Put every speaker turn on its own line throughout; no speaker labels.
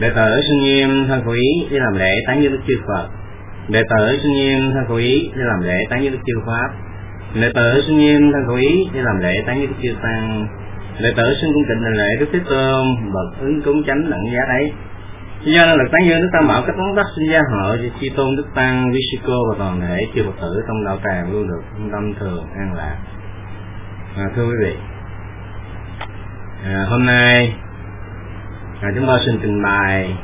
Đệ tử sinh nghiêm thân khẩu ý để làm lễ tán dương Đức Chư Phật. Đệ tử sinh nghiêm thân khẩu ý để làm lễ tán dương Đức Chư Pháp. Đệ tử sinh nghiêm thân khẩu ý để làm lễ tán dương Đức Chư Tăng. Đệ tử xin cung kính lễ Đức Thế Tôn, bậc ứng cúng chánh đẳng giá đấy. Do năng lực tán dương Đức Tam Bảo cách tấn đắc sinh gia hộ cho chi tôn Đức Tăng, vi sư cô và toàn thể chư Phật tử trong đạo tràng luôn được tâm thường an lạc. À, thưa quý vị, à, hôm nay à, chúng tôi xin trình bày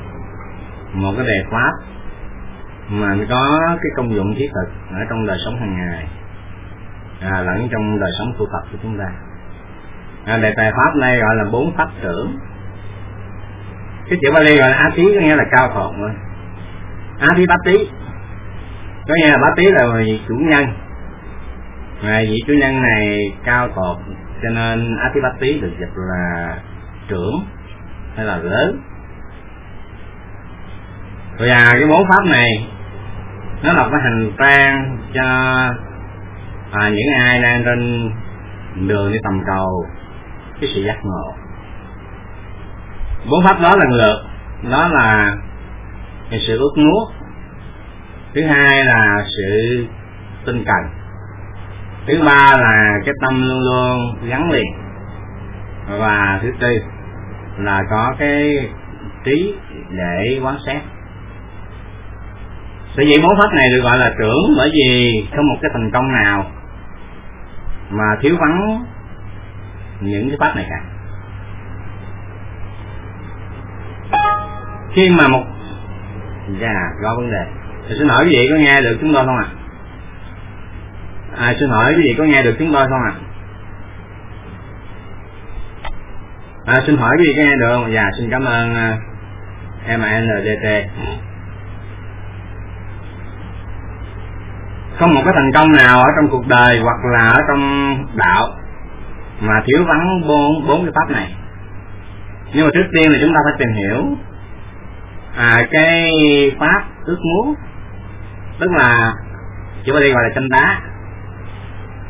một cái đề pháp mà có cái công dụng thiết thực ở trong đời sống hàng ngày à, lẫn trong đời sống tu tập của chúng ta. À, đề tài pháp này gọi là bốn pháp trưởng cái chữ Bali gọi là á tí có nghĩa là cao thượng thôi. Á tí bát tí có nghĩa là bát tí là vị chủ nhân. Và vị chủ nhân này cao thọ cho nên á tí bát tí được dịch là trưởng hay là lớn? Và cái bốn pháp này nó là cái hành trang cho à, những ai đang trên đường đi tầm cầu cái sự giác ngộ. Bốn pháp đó lần lượt đó là cái sự ước nuốt, thứ hai là sự tinh cần. Thứ ba là cái tâm luôn luôn gắn liền. Và thứ tư là có cái trí để quán xét sở dĩ bốn pháp này được gọi là trưởng bởi vì không một cái thành công nào mà thiếu vắng những cái pháp này cả khi mà một dạ có vấn đề thì xin hỏi quý vị có nghe được chúng tôi không ạ à? à xin hỏi quý vị có nghe được chúng tôi không ạ à? À xin hỏi quý vị nghe được không dạ xin cảm ơn à, uh, MNDT không một cái thành công nào ở trong cuộc đời hoặc là ở trong đạo mà thiếu vắng bốn bốn cái pháp này. Nhưng mà trước tiên là chúng ta phải tìm hiểu à cái pháp ước muốn tức là chỉ có đi gọi là tranh đá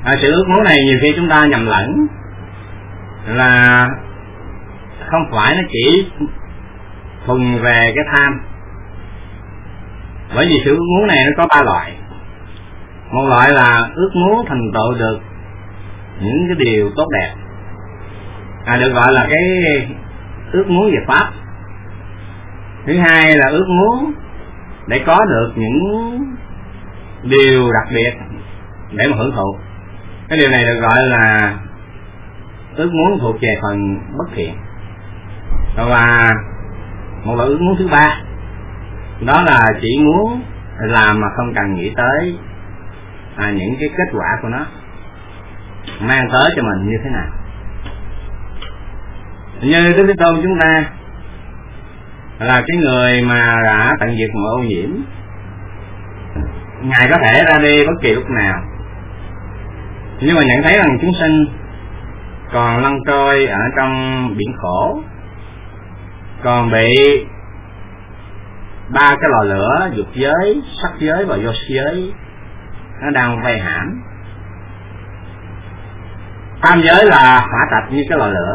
à, sự ước muốn này nhiều khi chúng ta nhầm lẫn là không phải nó chỉ thuần về cái tham. Bởi vì sự ước muốn này nó có ba loại. Một loại là ước muốn thành tựu được những cái điều tốt đẹp. À được gọi là cái ước muốn về pháp. Thứ hai là ước muốn để có được những điều đặc biệt để mà hưởng thụ. Cái điều này được gọi là ước muốn thuộc về phần bất thiện và một loại ước muốn thứ ba. Đó là chỉ muốn làm mà không cần nghĩ tới à, những cái kết quả của nó mang tới cho mình như thế nào. Như đức thế tôn chúng ta là cái người mà đã tận diệt mọi ô nhiễm. Ngài có thể ra đi bất kỳ lúc nào. Nhưng mà nhận thấy rằng chúng sinh còn lăn trôi ở trong biển khổ còn bị ba cái lò lửa, dục giới, sắc giới và vô giới, nó đang vây hãm. Tam giới là hỏa tạch như cái lò lửa.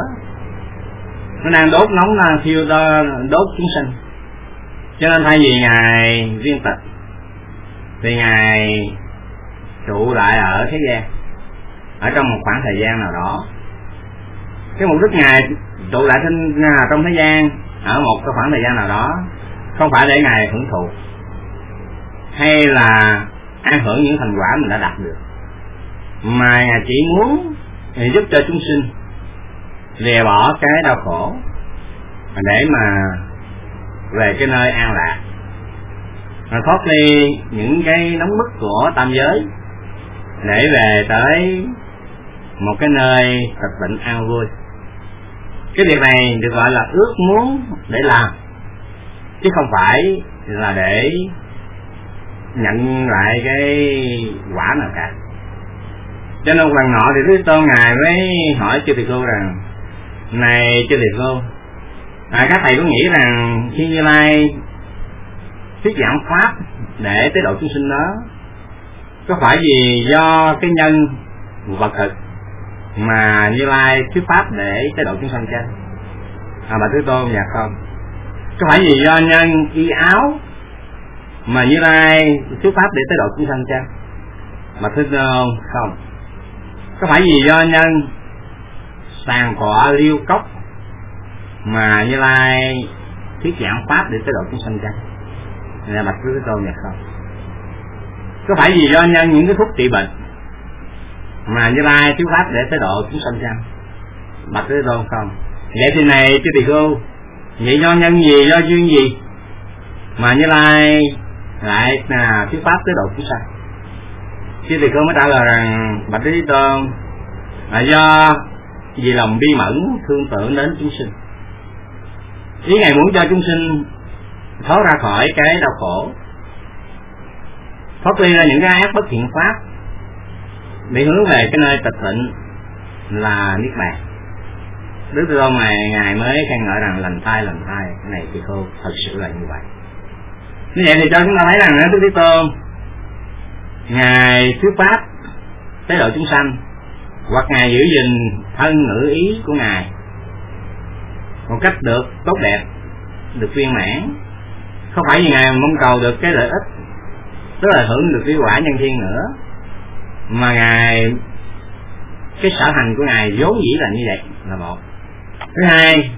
Nó đang đốt nóng đang thiêu đốt chúng sinh. Cho nên thay vì ngài viên tịch, thì ngài trụ lại ở thế gian, ở trong một khoảng thời gian nào đó. Cái mục đích ngài trụ lại trên à, trong thế gian ở một cái khoảng thời gian nào đó, không phải để ngài hưởng thụ, hay là an hưởng những thành quả mình đã đạt được. Mà ngài chỉ muốn giúp cho chúng sinh lìa bỏ cái đau khổ để mà về cái nơi an lạc. Mà thoát ly những cái nóng bức của tam giới để về tới một cái nơi thật bệnh an vui cái việc này được gọi là ước muốn để làm. Chứ không phải là để nhận lại cái quả nào cả. Cho nên hoàng lần nọ thì Đức Tôn ngài mới hỏi chư tỳ cô rằng này chư tỳ cô à, các thầy có nghĩ rằng khi như lai thuyết giảng pháp để tới độ chúng sinh đó có phải vì do cái nhân vật thực mà như lai thuyết pháp để tới độ chúng sanh chăng à bà thứ tôn dạ không? Có phải vì do nhân y áo mà như lai thuyết pháp để tới độ chúng sanh chăng mà thứ tôn không. Có phải vì do nhân sàn cọ liêu cốc mà như lai thuyết giảng pháp để tới độ chúng sanh chăng là bạch thứ tôn dạ không? Có phải vì do nhân những cái thuốc trị bệnh mà như lai thuyết pháp để tới độ chúng sanh chăng? Bạch thế tôn không? Vậy thì này chứ tỳ cô, vậy do nhân gì, do duyên gì mà như lai lại là thuyết pháp tới độ chúng sanh? Chứ tỳ cô mới trả lời rằng, bạch thế tôn, là do vì lòng bi mẫn thương tưởng đến chúng sinh. Ý ngài muốn cho chúng sinh thoát ra khỏi cái đau khổ, thoát ly ra những cái ác bất thiện pháp để hướng về, cái nơi tịch tịnh là niết bàn. Đức tư tôn này ngài mới khen ngợi rằng lành thai lành thai cái này thì cô thật sự là như vậy. Như vậy thì cho chúng ta thấy rằng, đức thế tôn ngài thuyết pháp, tế độ chúng sanh, hoặc ngài giữ gìn thân ngữ ý của ngài, một cách được tốt đẹp, được viên mãn, không phải vì ngài mong cầu được cái lợi ích, tức là hưởng được cái quả nhân thiên nữa mà ngài, cái sở hành của ngài vốn dĩ là như vậy, là một. Thứ hai,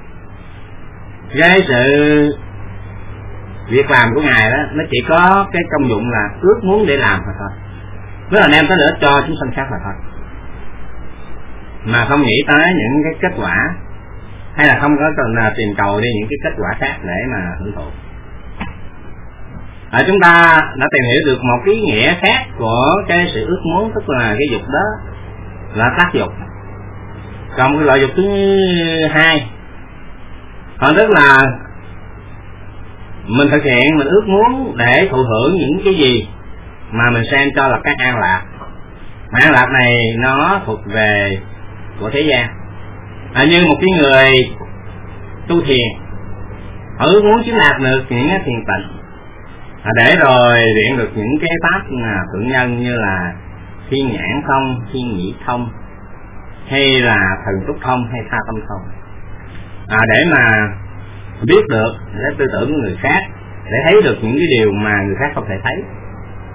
cái sự việc làm của ngài đó, nó chỉ có cái công dụng là ước muốn để làm mà thôi. Với là đem tới lợi cho chúng sanh khác mà thôi. Mà không nghĩ tới những cái kết quả, hay là không có cần là tìm cầu đi những cái kết quả khác để mà hưởng thụ à, chúng ta đã tìm hiểu được một ý nghĩa khác của cái sự ước muốn tức là cái dục đó là tác dục. Còn cái loại dục thứ hai còn tức là mình thực hiện mình ước muốn để thụ hưởng những cái gì mà mình xem cho là cái an lạc. Mà an lạc này nó thuộc về của thế gian. À, như một cái người tu thiền họ ước muốn chiếm đạt được những cái thiền tịnh à, để rồi luyện được những cái pháp à, nhân như là thiên nhãn thông thiên nhĩ thông hay là thần túc thông hay tha tâm thông. À, để mà biết được để tư tưởng của người khác để thấy được những cái điều mà người khác không thể thấy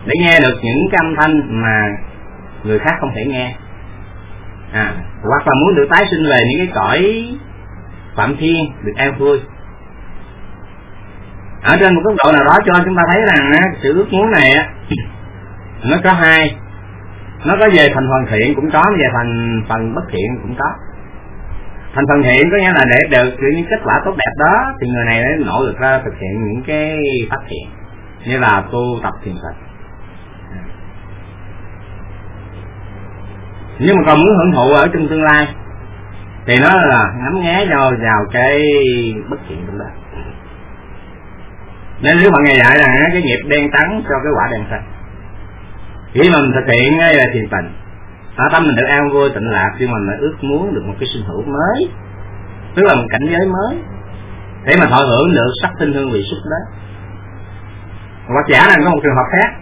để nghe được những cái âm thanh mà người khác không thể nghe. À, hoặc là muốn được tái sinh về những cái cõi phạm thiên được an vui ở trên một góc độ nào đó cho chúng ta thấy rằng sự ước muốn này nó có hai. Nó có về thành phần thiện cũng có về thành phần bất thiện cũng có. Thành phần thiện có nghĩa là để được những kết quả tốt đẹp đó, thì người này mới nỗ lực ra thực hiện những cái phát triển như là tu tập thiền định nhưng mà còn muốn hưởng thụ ở trong tương lai, thì nó là ngắm nghé vào vào cái bất thiện trong đời nên nếu bạn nghe dạy rằng cái nghiệp đen trắng cho cái quả đen xanh. Khi mà mình thực hiện là thiền tình à, tâm mình được an vui tịnh lạc khi mà mình ước muốn được một cái sinh hữu mới tức là một cảnh giới mới để mà thọ hưởng được sắc tinh hương vị xúc đó. Hoặc giả là có một trường hợp khác.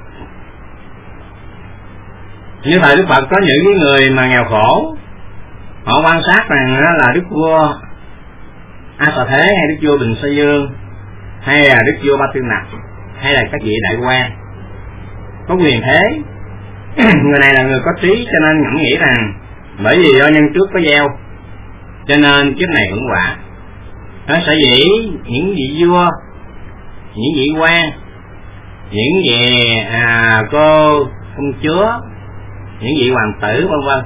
Như thời đức phật có những cái người mà nghèo khổ họ quan sát rằng là đức vua a tòa thế hay đức vua bình sa dương hay là đức vua ba tư nặc? Hay là các vị đại quan? Có quyền thế. Người này là người có trí cho nên ngẫm nghĩ rằng bởi vì do nhân trước có gieo cho nên kiếp này hưởng quả. Nó sở dĩ những vị vua những vị quan những vị à, cô công chúa những vị hoàng tử vân vân.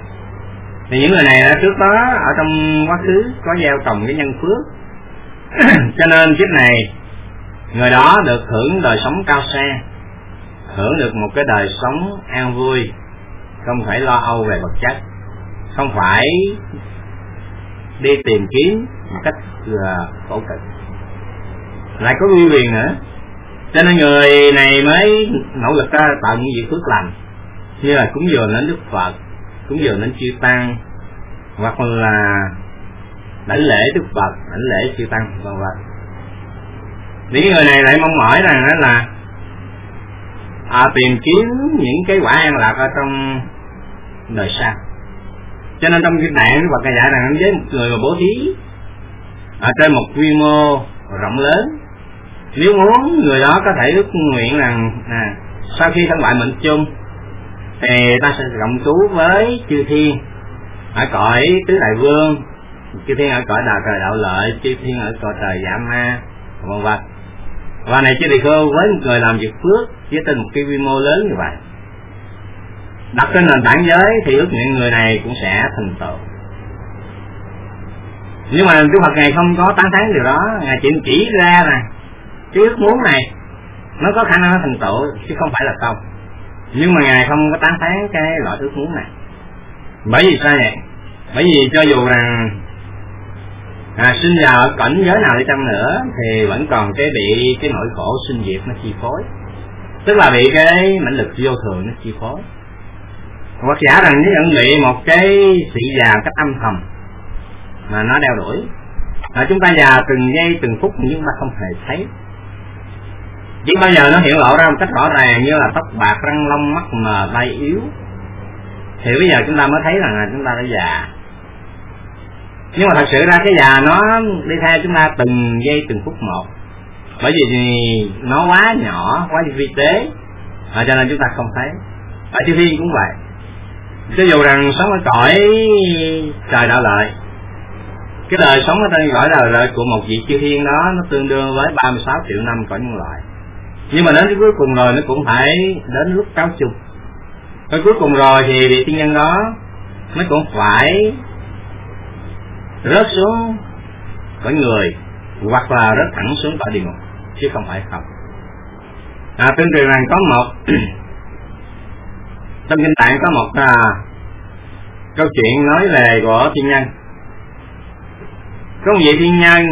Thì những người này đã trước đó ở trong quá khứ có gieo trồng cái nhân phước. Cho nên kiếp này người đó được hưởng đời sống cao xe, hưởng được một cái đời sống an vui, không phải lo âu về vật chất, không phải đi tìm kiếm một cách à, khổ cực. Lại có uy quyền nữa. Cho nên người này mới nỗ lực ra tạo những việc phước lành, như là cúng dường đến đức phật, cúng dường đến chư tăng, hoặc là đảnh lễ đức phật, đảnh lễ chư tăng, vân vân những người này lại mong mỏi rằng đó là à, tìm kiếm những cái quả an lạc ở trong đời sau. Cho nên trong kinh nạn và cái dạy rằng với một người mà bố thí ở trên một quy mô rộng lớn nếu muốn người đó có thể ước nguyện rằng à, sau khi thân bại mệnh chung thì ta sẽ cộng trú với chư thiên ở cõi tứ đại vương chư thiên ở cõi đạo trời đạo lợi chư thiên ở cõi trời giả ma vân vân và này chứ địa khô với một người làm việc phước với trên một cái quy mô lớn như vậy. Đặt trên nền tảng giới thì ước nguyện người này cũng sẽ thành tựu. Nhưng mà Đức Phật ngài không có tán thán điều đó, ngài chỉ chỉ ra là cái ước muốn này nó có khả năng nó thành tựu chứ không phải là không. Nhưng mà ngài không có tán thán cái loại ước muốn này. Bởi vì sao vậy? Bởi vì cho dù rằng à, sinh vào ở cảnh giới nào đi chăng nữa thì vẫn còn cái bị cái nỗi khổ sinh diệt nó chi phối. Tức là bị cái mãnh lực vô thường nó chi phối. Hoặc giả rằng nếu nhận bị một cái sự già cách âm thầm mà nó đeo đuổi à, chúng ta già từng giây từng phút nhưng mà không hề thấy. Chỉ bao giờ nó hiện lộ ra một cách rõ ràng như là tóc bạc răng long mắt mờ tay yếu. Thì bây giờ chúng ta mới thấy rằng là chúng ta đã già nhưng mà thật sự ra cái già nó đi theo chúng ta từng giây từng phút một. Bởi vì nó quá nhỏ quá vi tế à, cho nên chúng ta không thấy. Ở chư thiên cũng vậy. Cho dù rằng sống ở cõi trời đạo lợi cái đời sống ở trên cõi đạo lợi của một vị chư thiên đó nó tương đương với 36 triệu năm cõi nhân loại. Nhưng mà đến cái cuối cùng rồi nó cũng phải đến lúc cáo chung. Cái cuối cùng rồi thì vị thiên nhân đó nó cũng phải rớt xuống cõi người hoặc là rớt thẳng xuống cõi địa ngục chứ không phải không. À, tương truyền rằng có một trong kinh tạng có một à, câu chuyện nói về của thiên nhân. Có một vị thiên nhân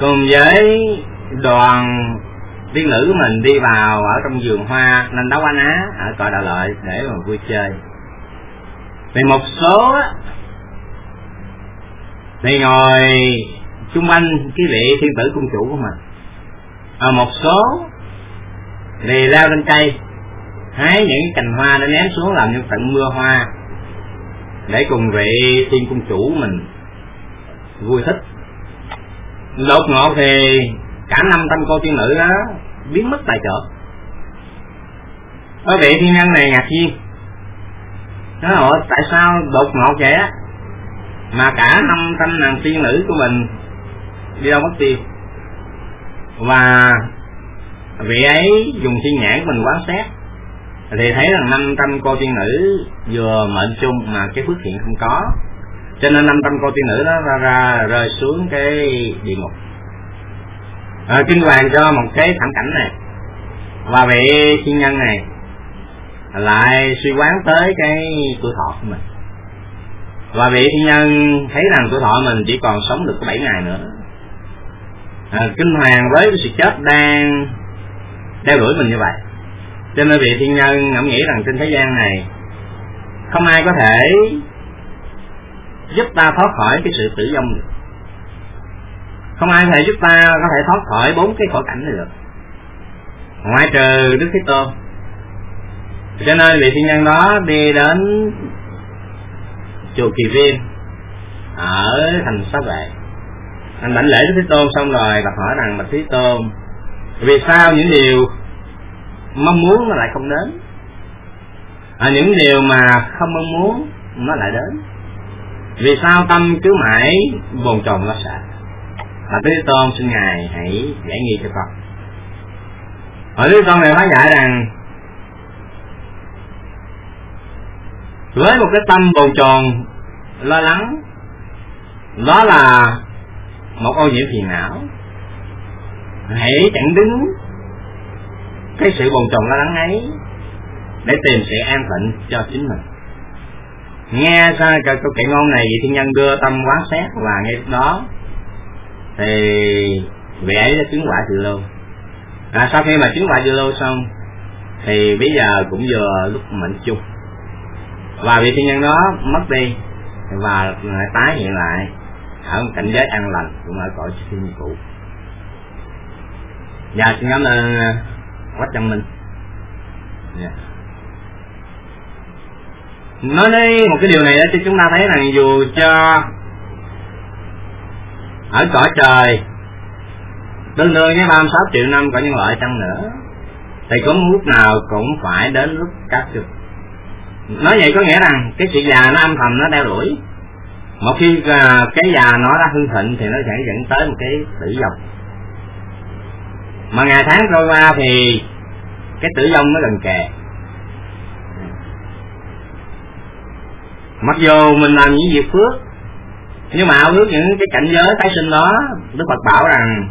cùng với đoàn tiên nữ mình đi vào ở trong vườn hoa nên đá quá á ở cõi đạo lợi để mà vui chơi. Thì một số thì ngồi, chung quanh cái vị thiên tử cung chủ của mình. À một số thì leo lên cây, hái những cành hoa để ném xuống làm những trận mưa hoa để cùng vị thiên cung chủ mình vui thích. Đột ngột thì cả năm trăm cô tiên nữ đó biến mất tại chợ ở vị thiên nhân này ngạc nhiên. Nó hỏi, tại sao đột ngột vậy á? Mà cả năm trăm nàng tiên nữ của mình đi đâu mất tiêu. Và vị ấy dùng thiên nhãn mình quán xét. Thì thấy rằng năm trăm cô tiên nữ vừa mệnh chung mà cái phước thiện không có. Cho nên năm trăm cô tiên nữ đó ra, ra rơi xuống cái địa ngục. À, kinh hoàng cho một cái thảm cảnh này. Và vị thiên nhân này lại suy quán tới cái tuổi thọ của mình và vị thiên nhân thấy rằng tuổi thọ mình chỉ còn sống được có bảy ngày nữa. À, kinh hoàng với cái sự chết đang đeo đuổi mình như vậy. Cho nên vị thiên nhân ngẫm nghĩ rằng trên thế gian này không ai có thể giúp ta thoát khỏi cái sự tử vong được. Không ai có thể giúp ta có thể thoát khỏi bốn cái khổ cảnh này được. Ngoại trừ đức thế tôn. Cho nên vị thiên nhân đó đi đến chùa kỳ viên ở thành Sáu vệ anh đảnh lễ đức thế tôn xong rồi đặt hỏi rằng bạch thế tôn vì sao những điều mong muốn nó lại không đến? À, những điều mà không mong muốn nó lại đến. Vì sao tâm cứ mãi bồn chồn lo sợ? Bạch Thế Tôn xin Ngài hãy giải nghi cho con. Hỏi Thế Tôn này hóa giải rằng Với một cái tâm bầu tròn lo lắng Đó là một ô nhiễm phiền não. Hãy chặn đứng cái sự bồn chồn lo lắng ấy để tìm sự an phận cho chính mình. Nghe sao câu kệ ngôn này vị thiên nhân đưa tâm quán xét và ngay lúc đó thì vị ấy đã chứng quả từ lâu. À, sau khi mà chứng quả từ lâu xong thì bây giờ cũng vừa lúc mệnh chung và vị thiên nhân đó mất đi và lại tái hiện lại ở một cảnh giới an lành cũng ở cõi thiên cũ dạ xin cảm ơn ờ, quách trân minh yeah. Dạ. nói đến một cái điều này đó cho chúng ta thấy rằng dù cho ở cõi trời tương đương với 36 triệu năm của nhân loại chăng nữa, thì cũng lúc nào cũng phải đến lúc cắt trực nói vậy có nghĩa rằng cái sự già nó âm thầm nó đeo đuổi. Một khi à, cái già nó đã hưng thịnh thì nó sẽ dẫn tới một cái tử vong. Mà ngày tháng trôi qua thì cái tử vong nó gần kề. Mặc dù mình làm những việc phước, nhưng mà ao ước những cái cảnh giới tái sinh đó, đức phật bảo rằng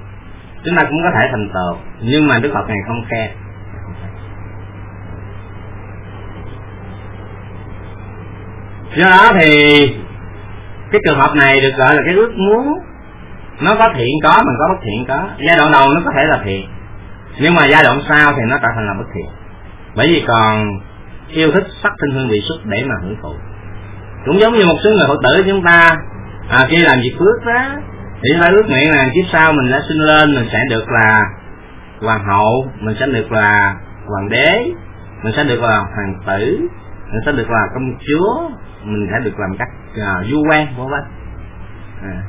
chúng ta cũng có thể thành tựu, nhưng mà đức phật này không khe. Do đó thì cái trường hợp này được gọi là cái ước muốn. Nó có thiện có mình có bất thiện có. Giai đoạn đầu nó có thể là thiện nhưng mà giai đoạn sau thì nó trở thành là bất thiện. Bởi vì còn yêu thích sắc thân hương vị xúc để mà hưởng thụ. Cũng giống như một số người phật tử chúng ta à, khi làm việc phước đó thì chúng ta ước nguyện là kiếp sau mình đã sinh lên mình sẽ được là hoàng hậu mình sẽ được là hoàng đế mình sẽ được là hoàng tử mình sẽ được là công chúa mình sẽ được làm cách à, vua quan vân vân. À.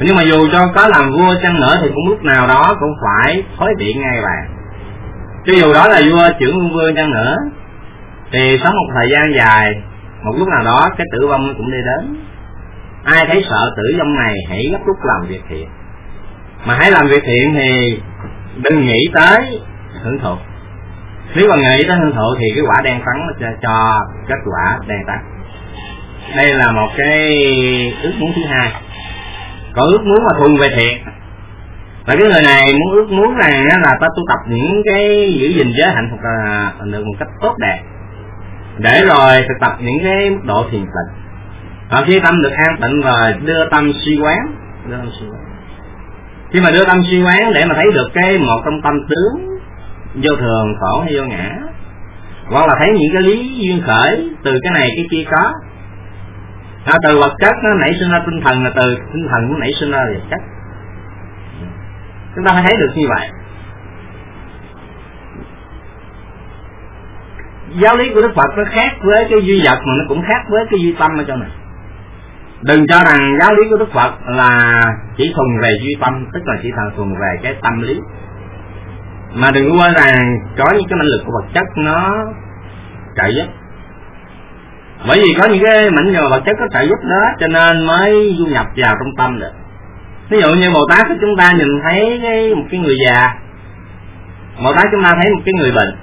nhưng mà dù cho có làm vua chăng nữa thì cũng lúc nào đó cũng phải thối điện ngay bạn. Cho dù đó là vua trưởng vương vương chăng nữa thì sống một thời gian dài một lúc nào đó cái tử vong cũng đi đến. Ai thấy sợ tử vong này hãy gấp rút làm việc thiện. Mà hãy làm việc thiện thì đừng nghĩ tới hưởng thụ nếu mà nghĩ tới hương thụ thì cái quả đen trắng nó cho, cho kết quả đen trắng. Đây là một cái ước muốn thứ hai. Còn ước muốn mà thuần về thiện. Và cái người này muốn ước muốn rằng là ta tu tập những cái giữ gìn giới hạnh phúc là được một cách tốt đẹp. Để rồi thực tập những cái mức độ thiền tịnh và khi tâm được an tịnh rồi đưa tâm suy quán đưa tâm suy quán. Khi mà đưa tâm suy quán để mà thấy được cái một trong tâm tướng vô thường khổ hay vô ngã. Hoặc là thấy những cái lý duyên khởi từ cái này cái kia có. À, từ vật chất nó nảy sinh ra tinh thần là từ tinh thần nó nảy sinh ra vật chất. Chúng ta phải thấy được như vậy. Giáo lý của đức phật nó khác với cái duy vật mà nó cũng khác với cái duy tâm ở trong này. Đừng cho rằng giáo lý của đức phật là chỉ thuần về duy tâm tức là chỉ thuần thuần về cái tâm lý mà đừng quên rằng có những cái mãnh lực của vật chất nó trợ giúp. Bởi vì có những cái mảnh nhờ vật chất có trợ giúp đó cho nên mới du nhập vào trong tâm được. Ví dụ như bồ tát của chúng ta nhìn thấy cái, một cái người già. Bồ tát chúng ta thấy một cái người bệnh.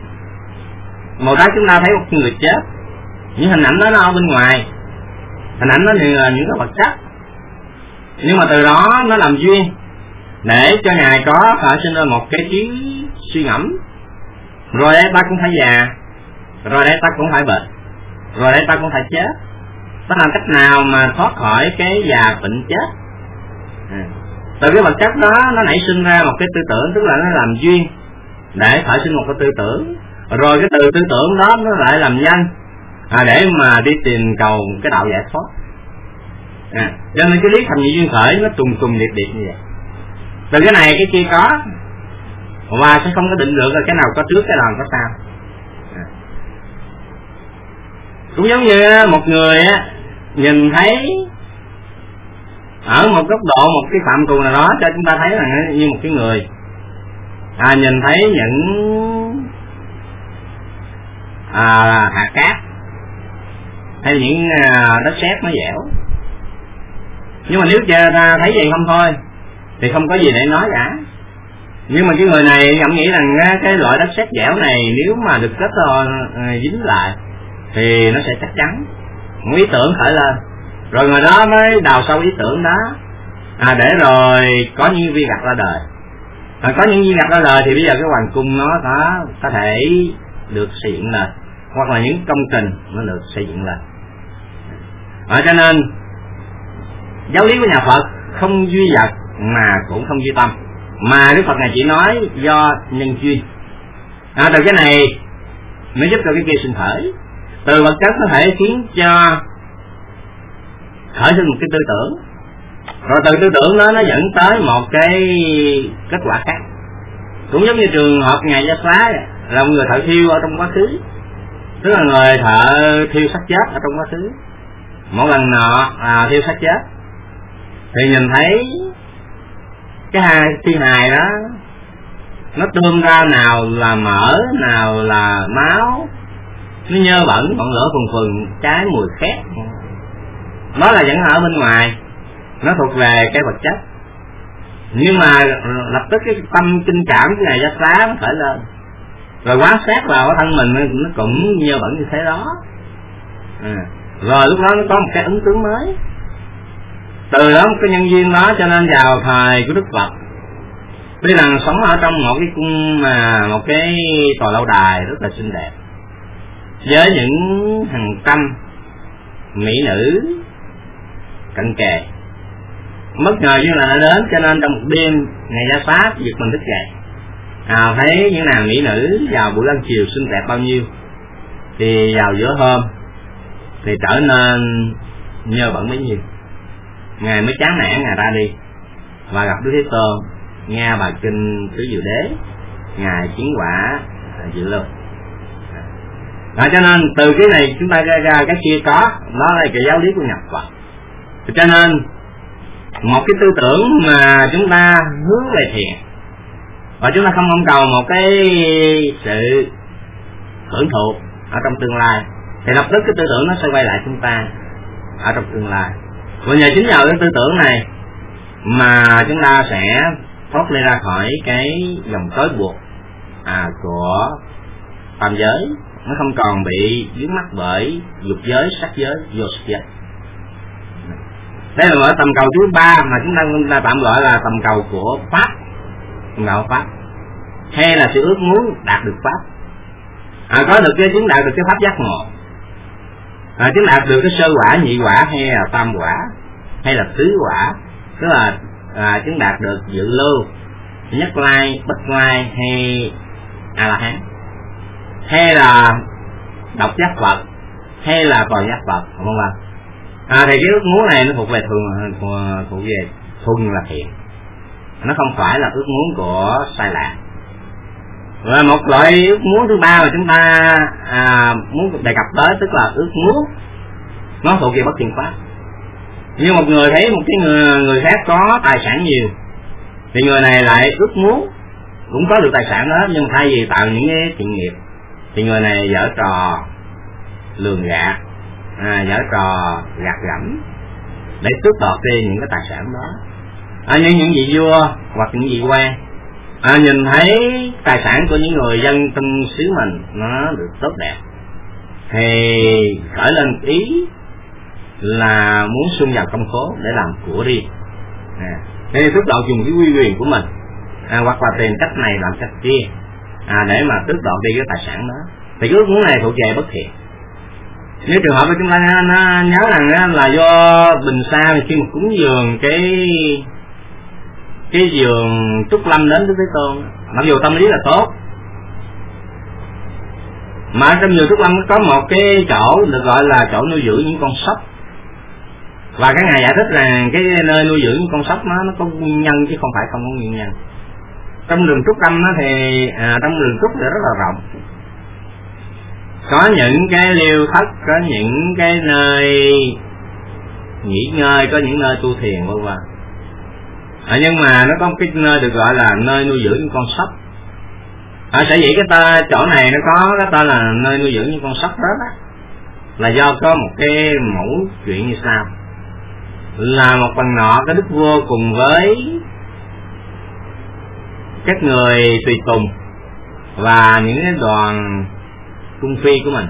Bồ tát chúng ta thấy một cái người chết. Những hình ảnh đó nó ở bên ngoài. Hình ảnh đó là những cái vật chất. Nhưng mà từ đó nó làm duyên. Để cho ngài có phải sinh ra một cái trí suy ngẫm. Rồi đấy ta cũng phải già. Rồi đấy ta cũng phải bệnh. Rồi đấy ta cũng phải chết. Ta làm cách nào mà thoát khỏi cái già bệnh chết? À. từ cái vật chất đó nó nảy sinh ra một cái tư tưởng tức là nó làm duyên để khởi sinh một cái tư tưởng. Rồi cái từ tư tưởng đó nó lại làm nhanh à, để mà đi tìm cầu cái đạo giải thoát. À, cho nên cái lý thành nhị duyên khởi nó trùng trùng điệp điệp như vậy. Từ cái này cái kia có và sẽ không có định lượng là cái nào có trước cái nào có sau. À. cũng giống như một người á nhìn thấy ở một góc độ một cái phạm trù nào đó cho chúng ta thấy là như một cái người. À, nhìn thấy những à, hạt cát hay những à, đất sét nó dẻo. Nhưng mà nếu ta thấy vậy không thôi thì không có gì để nói cả nhưng mà cái người này ngẫm nghĩ rằng cái loại đất sét dẻo này nếu mà được kết ờ, dính lại thì nó sẽ chắc chắn. Một ý tưởng khởi lên. Rồi người đó mới đào sâu ý tưởng đó. À để rồi có những viên gạch ra đời. À, có những viên gạch ra đời thì bây giờ cái hoàng cung nó có có thể được xây dựng lên hoặc là những công trình nó được xây dựng lên. À, cho nên giáo lý của nhà Phật không duy vật mà cũng không duy tâm mà đức phật này chỉ nói do nhân duyên. À, từ cái này mới giúp cho cái kia sinh khởi. Từ vật chất có thể khiến cho khởi sinh một cái tư tưởng. Rồi từ tư tưởng đó nó dẫn tới một cái kết quả khác. Cũng giống như trường hợp ngày gia xá là một người thợ thiêu ở trong quá khứ. Tức là người thợ thiêu sắt chết ở trong quá khứ. Một lần nọ à, thiêu sắt chết. Thì nhìn thấy cái hai thi hài đó, nó tương ra nào là mỡ, nào là máu, nó nhơ bẩn, ngọn lửa phừng phừng trái mùi khét. Đó là vẫn ở bên ngoài, nó thuộc về cái vật chất. Nhưng mà lập tức cái tâm kinh cảm cái này ra xá nó khởi lên. Rồi quá xét vào cái thân mình, nó cũng nhơ bẩn như thế đó. À. rồi lúc đó nó có một cái ấn tướng mới từ đó một cái nhân duyên đó cho nên vào thời của đức phật. Tuy rằng sống ở trong một cái cung mà một cái tòa lâu đài rất là xinh đẹp. Với những hàng trăm mỹ nữ cận kề. Bất ngờ như là nó đến cho nên trong một đêm ngày ra pháp việc mình thích dậy. À, thấy những nàng mỹ nữ vào buổi ăn chiều xinh đẹp bao nhiêu. Thì vào giữa hôm thì trở nên nhờ bẩn bấy nhiêu ngài mới chán nản ngài ra đi. Và gặp đức thế tôn nghe bài kinh tứ diệu đế ngài chiến quả à, dự lực à, cho nên từ cái này chúng ta ra, ra cái kia có đó là cái giáo lý của nhập phật. Cho nên một cái tư tưởng mà chúng ta hướng về thiện và chúng ta không mong cầu một cái sự hưởng thụ ở trong tương lai thì lập tức cái tư tưởng nó sẽ quay lại chúng ta ở trong tương lai và nhờ chính nhờ cái tư tưởng này mà chúng ta sẽ thoát lên ra khỏi cái dòng trói buộc à, của tam giới. Nó không còn bị dướng mắt bởi dục giới sắc giới vô sắc giới. Đây là tầm cầu thứ ba mà chúng ta chúng ta tạm gọi là tầm cầu của pháp. Tầm cầu pháp. Hay là sự ước muốn đạt được pháp. À, có được cái chứng đạt được cái pháp giác ngộ à, chứng đạt được cái sơ quả nhị quả hay là tam quả hay là tứ quả. Tức là à, chứng đạt được dự lưu nhất lai bất lai hay a la hán hay là độc giác phật hay là toàn giác phật không ạ à thì cái ước muốn này nó thuộc về thường thuộc về thuần là thiện. Nó không phải là ước muốn của sai lạc và một loại ước muốn thứ ba mà chúng ta à, muốn đề cập tới tức là ước muốn nó thuộc về bất thiện pháp như một người thấy một cái người, người khác có tài sản nhiều thì người này lại ước muốn cũng có được tài sản đó nhưng thay vì tạo những cái thiện nghiệp thì người này dở trò lường gạt à, dở trò gạt gẫm để tước đoạt đi những cái tài sản đó. À, như những vị vua hoặc những vị quan à, nhìn thấy tài sản của những người dân trong xứ mình nó được tốt đẹp. Thì khởi lên ý là muốn xung vào công khố để làm của đi à, thế tước đoạt dùng cái quy quyền của mình. À, hoặc là tìm cách này làm cách kia. À, để mà tước đoạt đi cái tài sản đó. Thì cái ước muốn này thuộc về bất thiện. Nếu trường hợp của chúng ta nó nhớ rằng là do bình xa khi mà cúng dường cái cái giường trúc lâm đến với thế tôn mặc dù tâm lý là tốt mà trong giường trúc lâm có một cái chỗ được gọi là chỗ nuôi dưỡng những con sóc. Và cái ngài giải thích rằng cái nơi nuôi dưỡng những con sóc nó nó có nguyên nhân chứ không phải không có nguyên nhân. Trong đường trúc lâm nó thì à, trong đường trúc thì rất là rộng. Có những cái liêu thất có những cái nơi nghỉ ngơi có những nơi tu thiền vân vân à, nhưng mà nó có một cái nơi được gọi là nơi nuôi dưỡng những con sóc. À, sở dĩ cái ta chỗ này nó có cái tên là nơi nuôi dưỡng những con sóc đó, đó là do có một cái mẫu chuyện như sau. Là một phần nọ cái đức vua cùng với các người tùy tùng và những cái đoàn cung phi của mình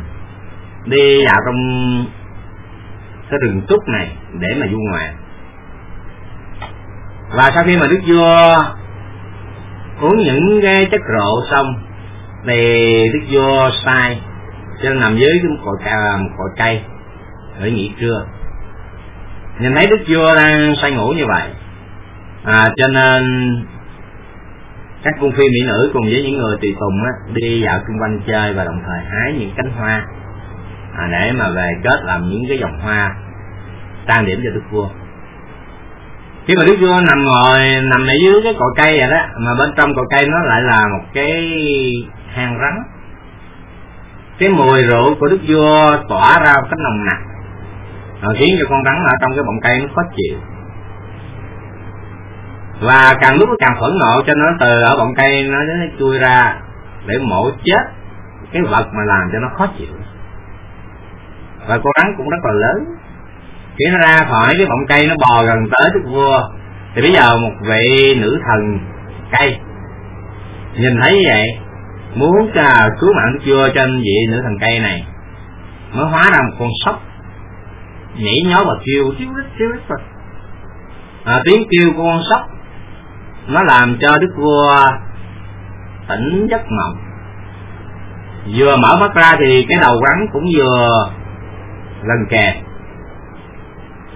đi vào trong cái rừng trúc này để mà du ngoạn và sau khi mà đức vua uống những cái chất rượu xong thì đức vua sai cho nên nằm dưới cái cội cây một cội cây để nghỉ trưa. Nhìn thấy đức vua đang say ngủ như vậy. À, cho nên các cung phi mỹ nữ cùng với những người tùy tùng á, đi dạo xung quanh chơi và đồng thời hái những cánh hoa à, để mà về kết làm những cái dòng hoa trang điểm cho đức vua khi mà đức vua nằm ngồi, nằm ở dưới cái cội cây vậy đó, mà bên trong cội cây nó lại là một cái hang rắn. Cái mùi rượu của đức vua tỏa ra một cách nồng nặc nó khiến cho con rắn ở trong cái bọng cây nó khó chịu. Và càng lúc nó càng phẫn nộ, cho nó từ ở bọng cây nó nó chui ra để mổ chết cái vật mà làm cho nó khó chịu. Và con rắn cũng rất là lớn khi nó ra khỏi cái bọng cây nó bò gần tới đức vua. Thì bây giờ một vị nữ thần cây nhìn thấy như vậy muốn à, cứu mạng đức vua trên vị nữ thần cây này mới hóa ra một con sóc nhảy nhót và kêu kêu rít kêu rít rồi à, tiếng kêu của con sóc nó làm cho đức vua tỉnh giấc mộng. Vừa mở mắt ra thì cái đầu rắn cũng vừa lần kè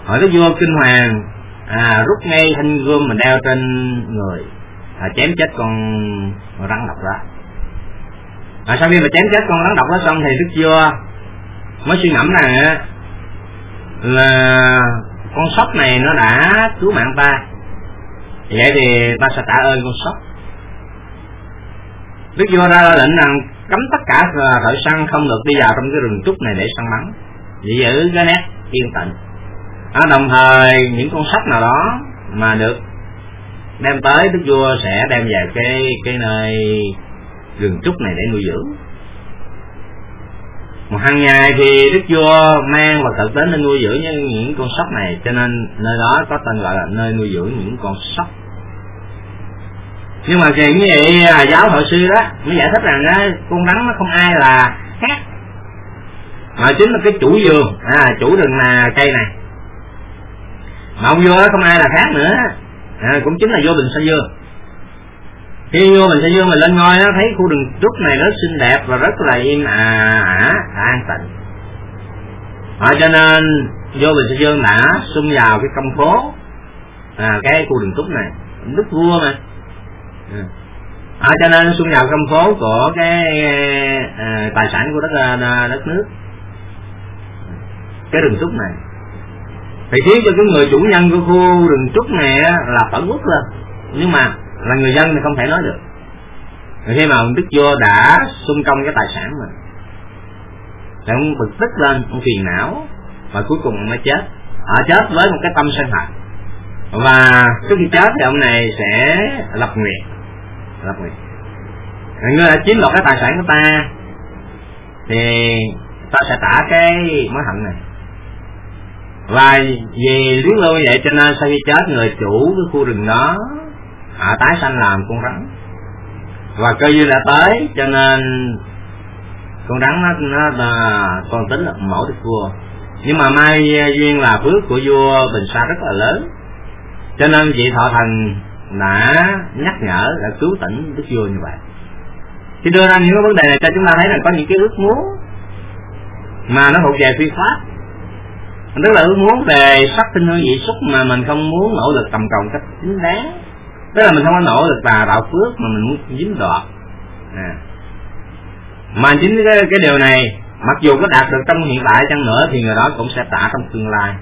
hỏi đức vua kinh hoàng à, rút ngay thanh gươm mình đeo trên người à, chém chết con, con rắn độc đó. À, sau khi mà chém chết con rắn độc đó xong thì đức vua mới suy ngẫm rằng là con sóc này nó đã cứu mạng ta. Vậy thì ta sẽ tạ ơn con sóc. Đức vua ra lệnh rằng cấm tất cả thợ săn không được đi vào trong cái rừng trúc này để săn bắn. Để giữ cái nét yên tĩnh à, đồng thời những con sóc nào đó mà được đem tới đức vua sẽ đem về cái cái nơi rừng trúc này để nuôi dưỡng. Một hàng ngày thì đức vua mang và cận đến để nuôi dưỡng những, những con sóc này cho nên nơi đó có tên gọi là nơi nuôi dưỡng những con sóc. Nhưng mà chuyện như vậy à, giáo hội sư đó mới giải thích rằng đó, con rắn nó không ai là khác. Mà chính là cái chủ vườn à, chủ rừng là cây này mà ông vô đó không ai là khác nữa. À, cũng chính là vô bình sa dương khi vô bình sa dương mình lên ngôi nó thấy khu đường trúc này rất xinh đẹp và rất là im ả à, an tịnh. À, cho nên vô bình sa dương đã xung vào cái công phố à, cái khu đường trúc này. Đức vua mà. Ừ. À, cho nên xung vào công phố của cái à, tài sản của đất à, đất nước. Cái đường trúc này thì khiến cho cái người chủ nhân của khu rừng trúc này là phẫn quốc lên. Nhưng mà là người dân thì không thể nói được. Rồi khi mà ông đức vua đã xung công cái tài sản mình thì ông bực tức lên, ông phiền não, và cuối cùng ông mới chết. Ở chết với một cái tâm sân hận. Và trước khi chết thì ông này sẽ lập nguyện lập nguyện người đã chiếm đoạt cái tài sản của ta, thì ta sẽ trả cái mối hận này và vì lý do như vậy, cho nên sau khi chết, người chủ cái khu rừng đó họ tái sanh làm con rắn. Và cơ duyên đã tới, cho nên con rắn nó nó là con tính là mẫu đức vua. Nhưng mà mai duyên là phước của vua bình sa rất là lớn. Cho nên vị thọ thần đã nhắc nhở, đã cứu tỉnh đức vua như vậy. Khi đưa ra những cái vấn đề này cho chúng ta thấy là có những cái ước muốn mà nó thuộc về phi pháp tức là ước muốn về sắc tinh hương vị xúc mà mình không muốn nỗ lực tầm cầu cách chính đáng tức là mình không có nỗ lực là đạo phước mà mình muốn dính đoạt à. mà chính cái, cái điều này mặc dù có đạt được trong hiện tại chăng nữa thì người đó cũng sẽ trả trong tương lai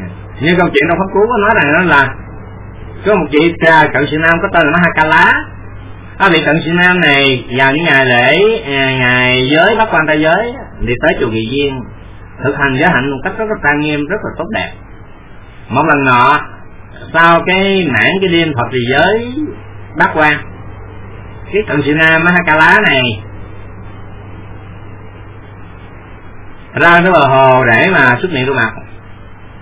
à. như câu chuyện trong pháp cú có nói rằng đó là có một chị cận sĩ nam có tên là Mahakala à, vị cận sĩ nam này vào những ngày lễ à, ngày giới bắt quan trai giới đi tới chùa Kỳ viên thực hành giới hạnh một cách rất là trang nghiêm, rất là tốt đẹp. Một lần nọ, sau cái mãn cái đêm Phật trì giới bác quan, cái cận sự nam Mahakala này, ra tới bờ hồ để mà xuất miệng đôi mặt.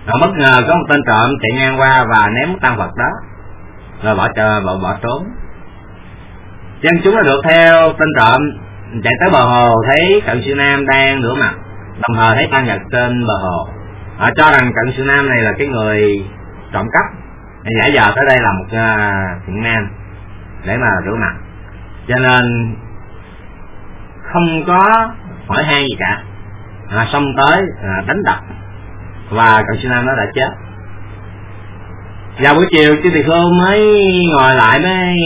Rồi bất ngờ có một tên trộm chạy ngang qua và ném tăng vật đó, rồi bỏ chờ bỏ bỏ trốn. Dân chúng đã được theo tên trộm chạy tới bờ hồ, thấy cận sự nam đang rửa mặt đồng thời thấy tăng nhật trên bờ hồ. Họ cho rằng cận sự nam này là cái người trộm cắp. Giả giờ tới đây là một uh, thiện nam để mà rửa mặt. Cho nên không có hỏi han gì cả. À, xong tới à, đánh đập. Và cận sư nam nó đã chết. Vào buổi chiều chứ thì khưu mới ngồi lại mới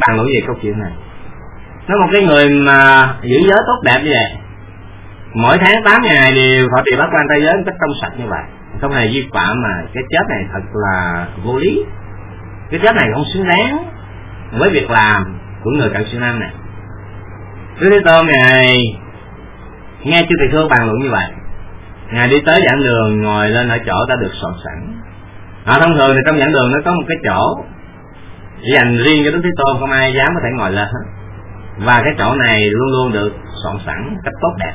bàn luận về câu chuyện này. Nó một cái người mà giữ giới tốt đẹp như vậy mỗi tháng 8 ngày đều họ trì bát quan tay giới một cách trong sạch như vậy. Không hề vi phạm mà cái chết này thật là vô lý. Cái chết này không xứng đáng với việc làm của người cận sư nam này. Đức Thế Tôn ngài nghe chư thầy thương bàn luận như vậy. Ngài đi tới giảng đường ngồi lên ở chỗ đã được soạn sẵn. À, thông thường thì trong giảng đường nó có một cái chỗ dành riêng cho Đức Thế Tôn không ai dám có thể ngồi lên hết. Và cái chỗ này luôn luôn được soạn sẵn cách tốt đẹp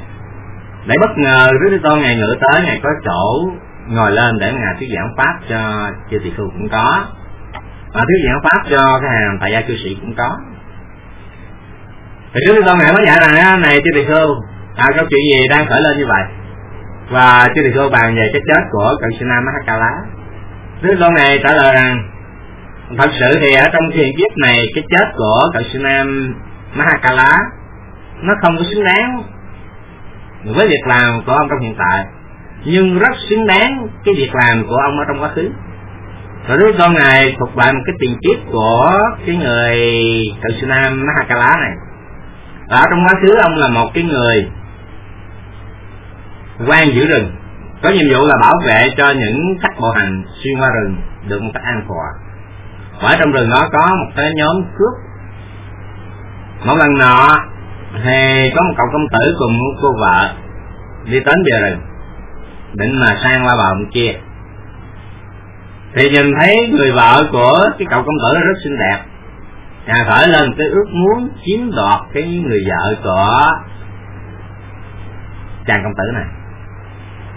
để bất ngờ Đức Thế Tôn ngày ngựa tới ngày có chỗ ngồi lên để ngài thuyết giảng pháp cho chư tỳ khưu cũng có. Và thuyết giảng pháp cho cái hàng tại gia cư sĩ cũng có. Thì Đức Thế Tôn ngài mới dạy rằng này chư tỳ khưu à, câu chuyện gì đang khởi lên như vậy? Và chư tỳ khưu bàn về cái chết của cận sinh nam Mahakala. Đức Tôn này trả lời rằng thật sự thì ở trong thiền kiếp này cái chết của cận sinh nam Mahakala nó không có xứng đáng với việc làm của ông trong hiện tại, nhưng rất xứng đáng cái việc làm của ông ở trong quá khứ. Rồi lúc con này thuộc lại một cái tiền kiếp của cái người cận sư nam Mahakala này. Ở trong quá khứ, ông là một cái người quan giữ rừng, có nhiệm vụ là bảo vệ cho những khách bộ hành xuyên qua rừng được một cách an toàn ở trong rừng đó có một cái nhóm cướp. Một lần nọ thì có một cậu công tử cùng một cô vợ đi đến bìa rừng định mà sang qua bờ bên kia. Thì nhìn thấy người vợ của cái cậu công tử rất xinh đẹp. À, khởi lên cái ước muốn chiếm đoạt cái người vợ của chàng công tử này.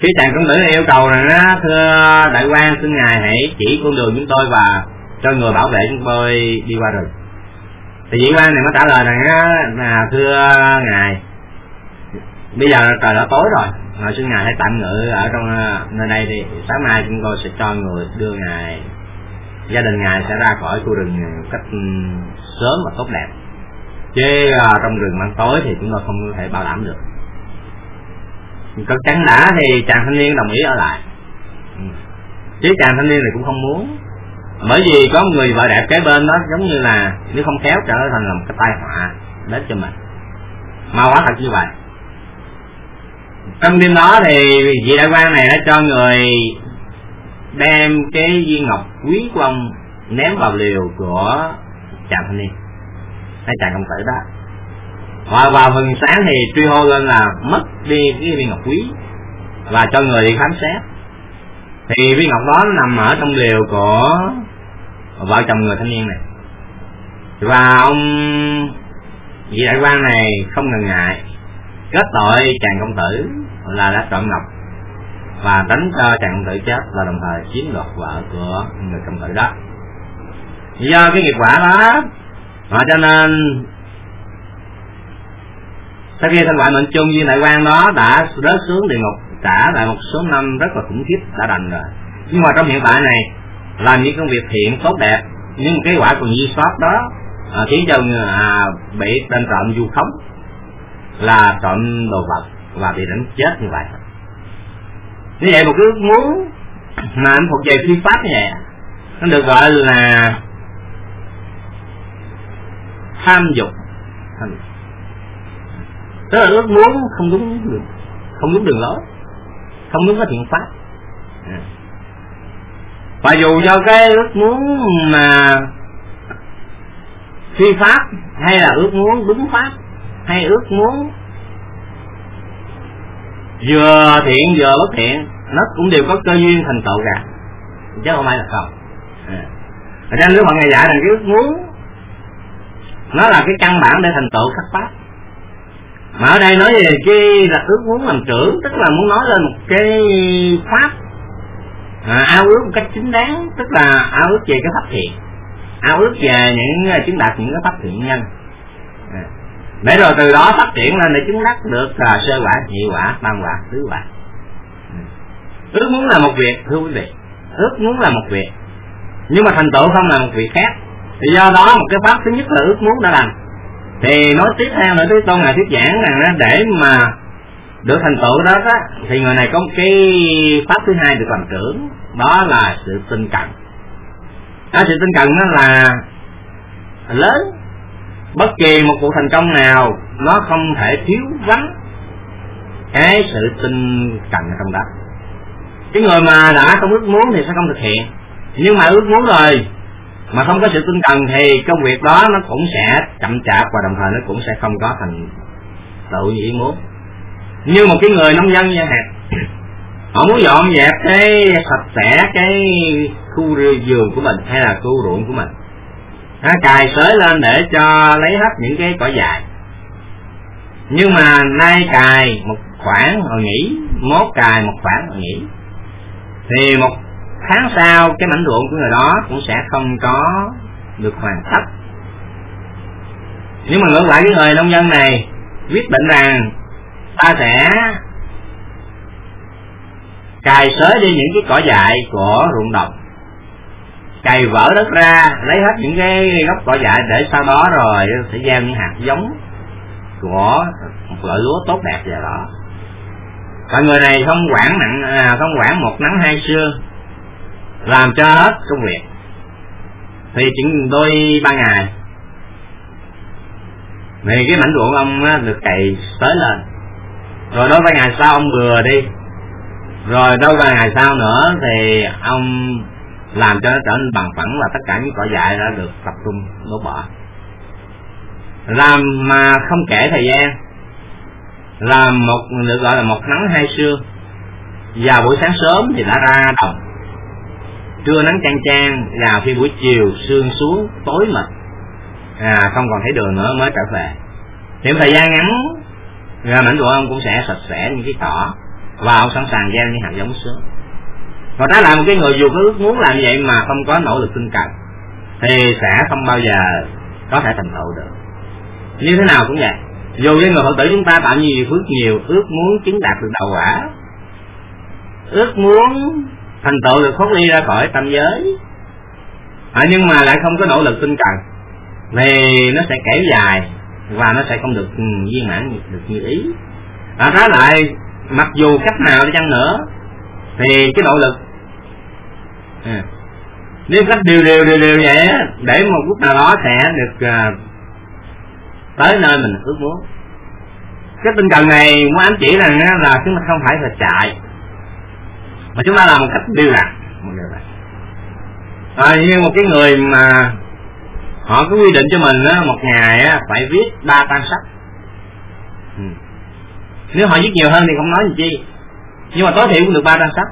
Khi chàng công tử này yêu cầu rằng á thưa đại quan xin ngài hãy chỉ con đường chúng tôi và cho người bảo vệ chúng tôi đi qua rừng thì diễn quan này mới trả lời rằng là thưa ngài, bây giờ trời đã tối rồi, ngài xin ngài hãy tạm ngự ở trong à, nơi đây thì sáng mai chúng tôi sẽ cho người đưa ngài, gia đình ngài sẽ ra khỏi khu rừng một cách ừ, sớm và tốt đẹp. Chứ à, trong rừng ban tối thì chúng tôi không thể bảo đảm được. Có chắn đã thì chàng thanh niên đồng ý ở lại. Ừ. Chứ chàng thanh niên này cũng không muốn bởi vì có người vợ đẹp kế bên đó, giống như là nếu không khéo trở thành là một cái tai họa đến cho mình. Mà quá thật như vậy. Trong đêm đó thì vị đại quan này đã cho người đem cái viên ngọc quý của ông ném vào liều của chàng thanh niên. Hay chàng công tử đó. Và vào phần sáng thì truy hô lên là mất đi cái viên ngọc quý và cho người đi khám xét. Thì viên ngọc đó nằm ở trong liều của vợ chồng người thanh niên này. Và ông vị đại quan này không ngần ngại kết tội chàng công tử là đã trộm ngọc và đánh cho chàng công tử chết và đồng thời chiếm đoạt vợ của người công tử đó. Do cái nghiệp quả đó mà cho nên sau khi thanh loại mệnh chung viên đại quan đó đã rớt xuống địa ngục, trả lại một số năm rất là khủng khiếp đã đành rồi. Nhưng mà trong hiện tại này làm những công việc thiện tốt đẹp. Nhưng cái quả còn di sót đó à, khiến cho à, bị tên trộm du khống là trộm đồ vật và bị đánh chết như vậy. Như vậy một cái ước muốn mà anh thuộc về phi pháp như vậy nó được gọi là tham dục. Tức là ước muốn không đúng đường không đúng đường lối không đúng cái thiện pháp. À và dù cho cái ước muốn mà phi pháp hay là ước muốn đúng pháp hay ước muốn vừa thiện vừa bất thiện, nó cũng đều có cơ duyên thành tựu cả. Chứ không phải là không. À. ra nếu mọi người dạy rằng cái ước muốn, nó là cái căn bản để thành tựu khắc pháp. Mà ở đây nói về cái là ước muốn làm trưởng, tức là muốn nói lên một cái pháp à, ao ước một cách chính đáng tức là ao ước về cái pháp thiện. Ao ước về những à, chứng đạt những cái pháp thiện nhân à. để rồi từ đó phát triển lên để chứng đắc được là sơ quả nhị quả tam quả tứ quả. À. ước muốn là một việc thưa quý vị. Ước muốn là một việc. Nhưng mà thành tựu không là một việc khác. Thì do đó một cái pháp thứ nhất là ước muốn đã làm thì nói tiếp theo nữa tới tôn ngài thuyết giảng rằng để mà được thành tựu đó đó thì người này có một cái pháp thứ hai được làm trưởng đó là sự tinh cần. đó, sự tinh cần nó là lớn. Bất kỳ một cuộc thành công nào nó không thể thiếu vắng cái sự tinh cần trong đó. Cái người mà đã không ước muốn thì sẽ không thực hiện. Nhưng mà ước muốn rồi mà không có sự tinh cần thì công việc đó nó cũng sẽ chậm chạp và đồng thời nó cũng sẽ không có thành tựu như ý muốn như một cái người nông dân nha. Hạt họ muốn dọn dẹp cái sạch sẽ cái khu vườn của mình hay là khu ruộng của mình. Nó cài sới lên để cho lấy hết những cái cỏ dại. Nhưng mà nay cài một khoảng rồi nghỉ, mốt cài một khoảng rồi nghỉ, thì một tháng sau cái mảnh ruộng của người đó cũng sẽ không có được hoàn tất. Nhưng mà ngược lại cái người nông dân này, quyết định rằng ta sẽ cài xới đi những cái cỏ dại của ruộng đồng. Cày vỡ đất ra lấy hết những cái gốc cỏ dại để sau đó rồi sẽ gieo những hạt giống của loại lúa tốt đẹp vào đó. Và người này không quản nặng à, không quản một nắng hai sương làm cho hết công việc. Thì chỉ đôi ba ngày thì cái mảnh ruộng ông được cày tới lên rồi đối với ngày sau ông vừa đi. Rồi đâu với ngày sau nữa thì ông làm cho nó trở nên bằng phẳng và tất cả những cỏ dại đã được tập trung đổ bỏ. Làm mà không kể thời gian, làm một, được gọi là một nắng hai sương, vào buổi sáng sớm thì đã ra đồng. Trưa nắng chang chang, vào khi buổi chiều sương xuống tối mịt. À không còn thấy đường nữa mới trở về. Thì thời gian ngắn ra mảnh ruộng ông cũng sẽ sạch sẽ những cái cỏ. Và ông sẵn sàng gieo những hạt giống xuống Và trái lại một cái người dù có ước muốn làm vậy mà không có nỗ lực tinh cần thì sẽ không bao giờ có thể thành tựu được. Như thế nào cũng vậy. Dù với người phật tử chúng ta tạo nhiều phước nhiều ước muốn chứng đạt được đạo quả ước muốn thành tựu được thoát ly ra khỏi tâm giới à, nhưng mà lại không có nỗ lực tinh cần thì nó sẽ kéo dài và nó sẽ không được ừ, viên mãn được như ý. Và trái lại mặc dù cách nào đi chăng nữa thì cái nỗ lực à, nếu cách đều đều đều đều vậy để một lúc nào đó sẽ được à, tới nơi mình ước muốn. Cái tinh thần này muốn ám chỉ rằng là chúng ta không phải là chạy mà chúng ta làm một cách điều đặn. Một điều đặn. À, như một cái người mà họ có quy định cho mình á, một ngày á, phải viết ba trang sách. Ừ. nếu họ viết nhiều hơn thì không nói gì chi. Nhưng mà tối thiểu cũng được ba trang sách.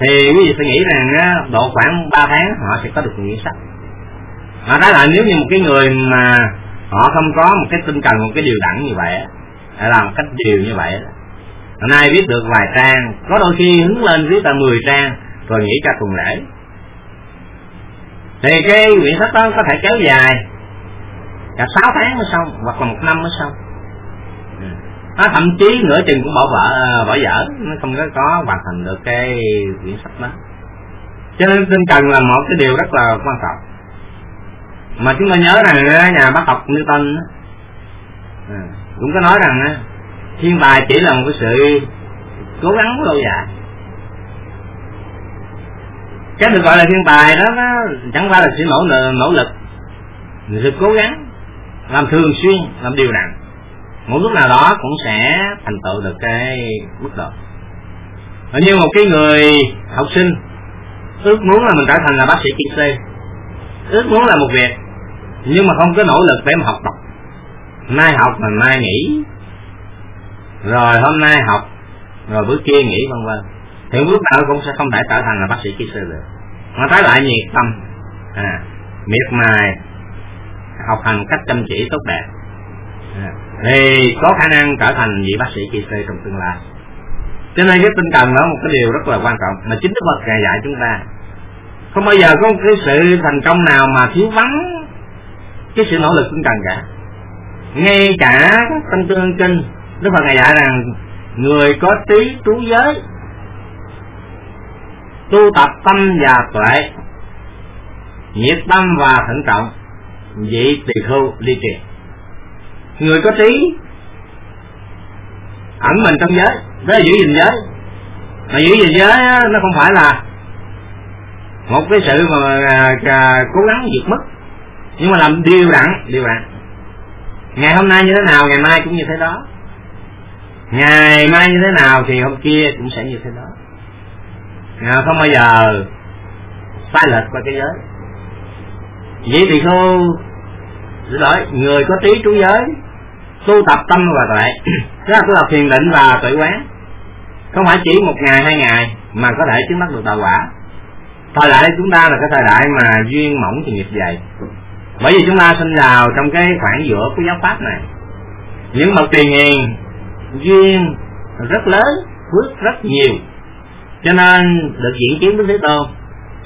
Thì quý vị sẽ nghĩ rằng á, độ khoảng 3 tháng họ sẽ có được một quyển sách. Mà trái là nếu như một cái người mà họ không có một cái tinh cần một cái điều đẳng như vậy hay làm cách điều như vậy hôm nay viết được vài trang có đôi khi hứng lên viết ta 10 trang rồi nghĩ cả tuần lễ thì cái quyển sách đó có thể kéo dài cả 6 tháng mới xong, hoặc là một năm mới xong. Ừ. nó thậm chí nửa chừng cũng bỏ vợ, bỏ dở nó không có có hoàn thành được cái quyển sách đó. Cho nên tinh cần là một cái điều rất là quan trọng. Mà chúng ta nhớ rằng nhà bác học Newton ừ, cũng có nói rằng thiên tài chỉ là một cái sự cố gắng lâu dài cái được gọi là thiên tài đó, nó chẳng qua là sự nỗ nỗ lực. Sự cố gắng làm thường xuyên, làm điều đặn. Một lúc nào đó cũng sẽ thành tựu được cái mức độ. Như một cái người học sinh, ước muốn là mình trở thành là bác sĩ kỹ sư ước muốn là một việc, nhưng mà không có nỗ lực để mà học tập. Nay học mà mai nghỉ, rồi hôm nay học, rồi bữa kia nghỉ, vân vân thì lúc nào cũng sẽ không thể trở thành là bác sĩ kỹ sư được. Mà trái lại nhiệt tâm. À, miệt mài. Học hành cách chăm chỉ tốt đẹp. À, thì có khả năng trở thành vị bác sĩ kỹ sư trong tương lai. Cho nên cái tinh thần đó một cái điều rất là quan trọng. Mà chính đức phật ngài dạy chúng ta. Không bao giờ có một cái sự thành công nào mà thiếu vắng cái sự nỗ lực tinh cần cả. Ngay cả tâm tương kinh đức phật ngài dạy rằng người có trí trú giới tu tập tâm và tuệ nhiệt tâm và thận trọng vị tỳ khưu ly trì người có trí ẩn mình trong giới đó là giữ gìn giới. Mà giữ gìn giới nó không phải là một cái sự mà à, à, cố gắng vượt mất, nhưng mà làm điều đặn điều đặn. Ngày hôm nay như thế nào ngày mai cũng như thế đó. Ngày mai như thế nào thì hôm kia cũng sẽ như thế đó à, không bao giờ sai lệch qua cái giới. Vậy thì xin lỗi người có trí trú giới tu tập tâm và tuệ tức là tu tập thiền định và tuệ quán. Không phải chỉ một ngày hai ngày mà có thể chứng đắc được đạo quả. Thời đại chúng ta là cái thời đại mà duyên mỏng thì nghiệp dày bởi vì chúng ta sinh vào trong cái khoảng giữa của giáo pháp này. Những bậc tiền hiền duyên rất lớn phước rất nhiều cho nên được diễn kiến với thế tôn.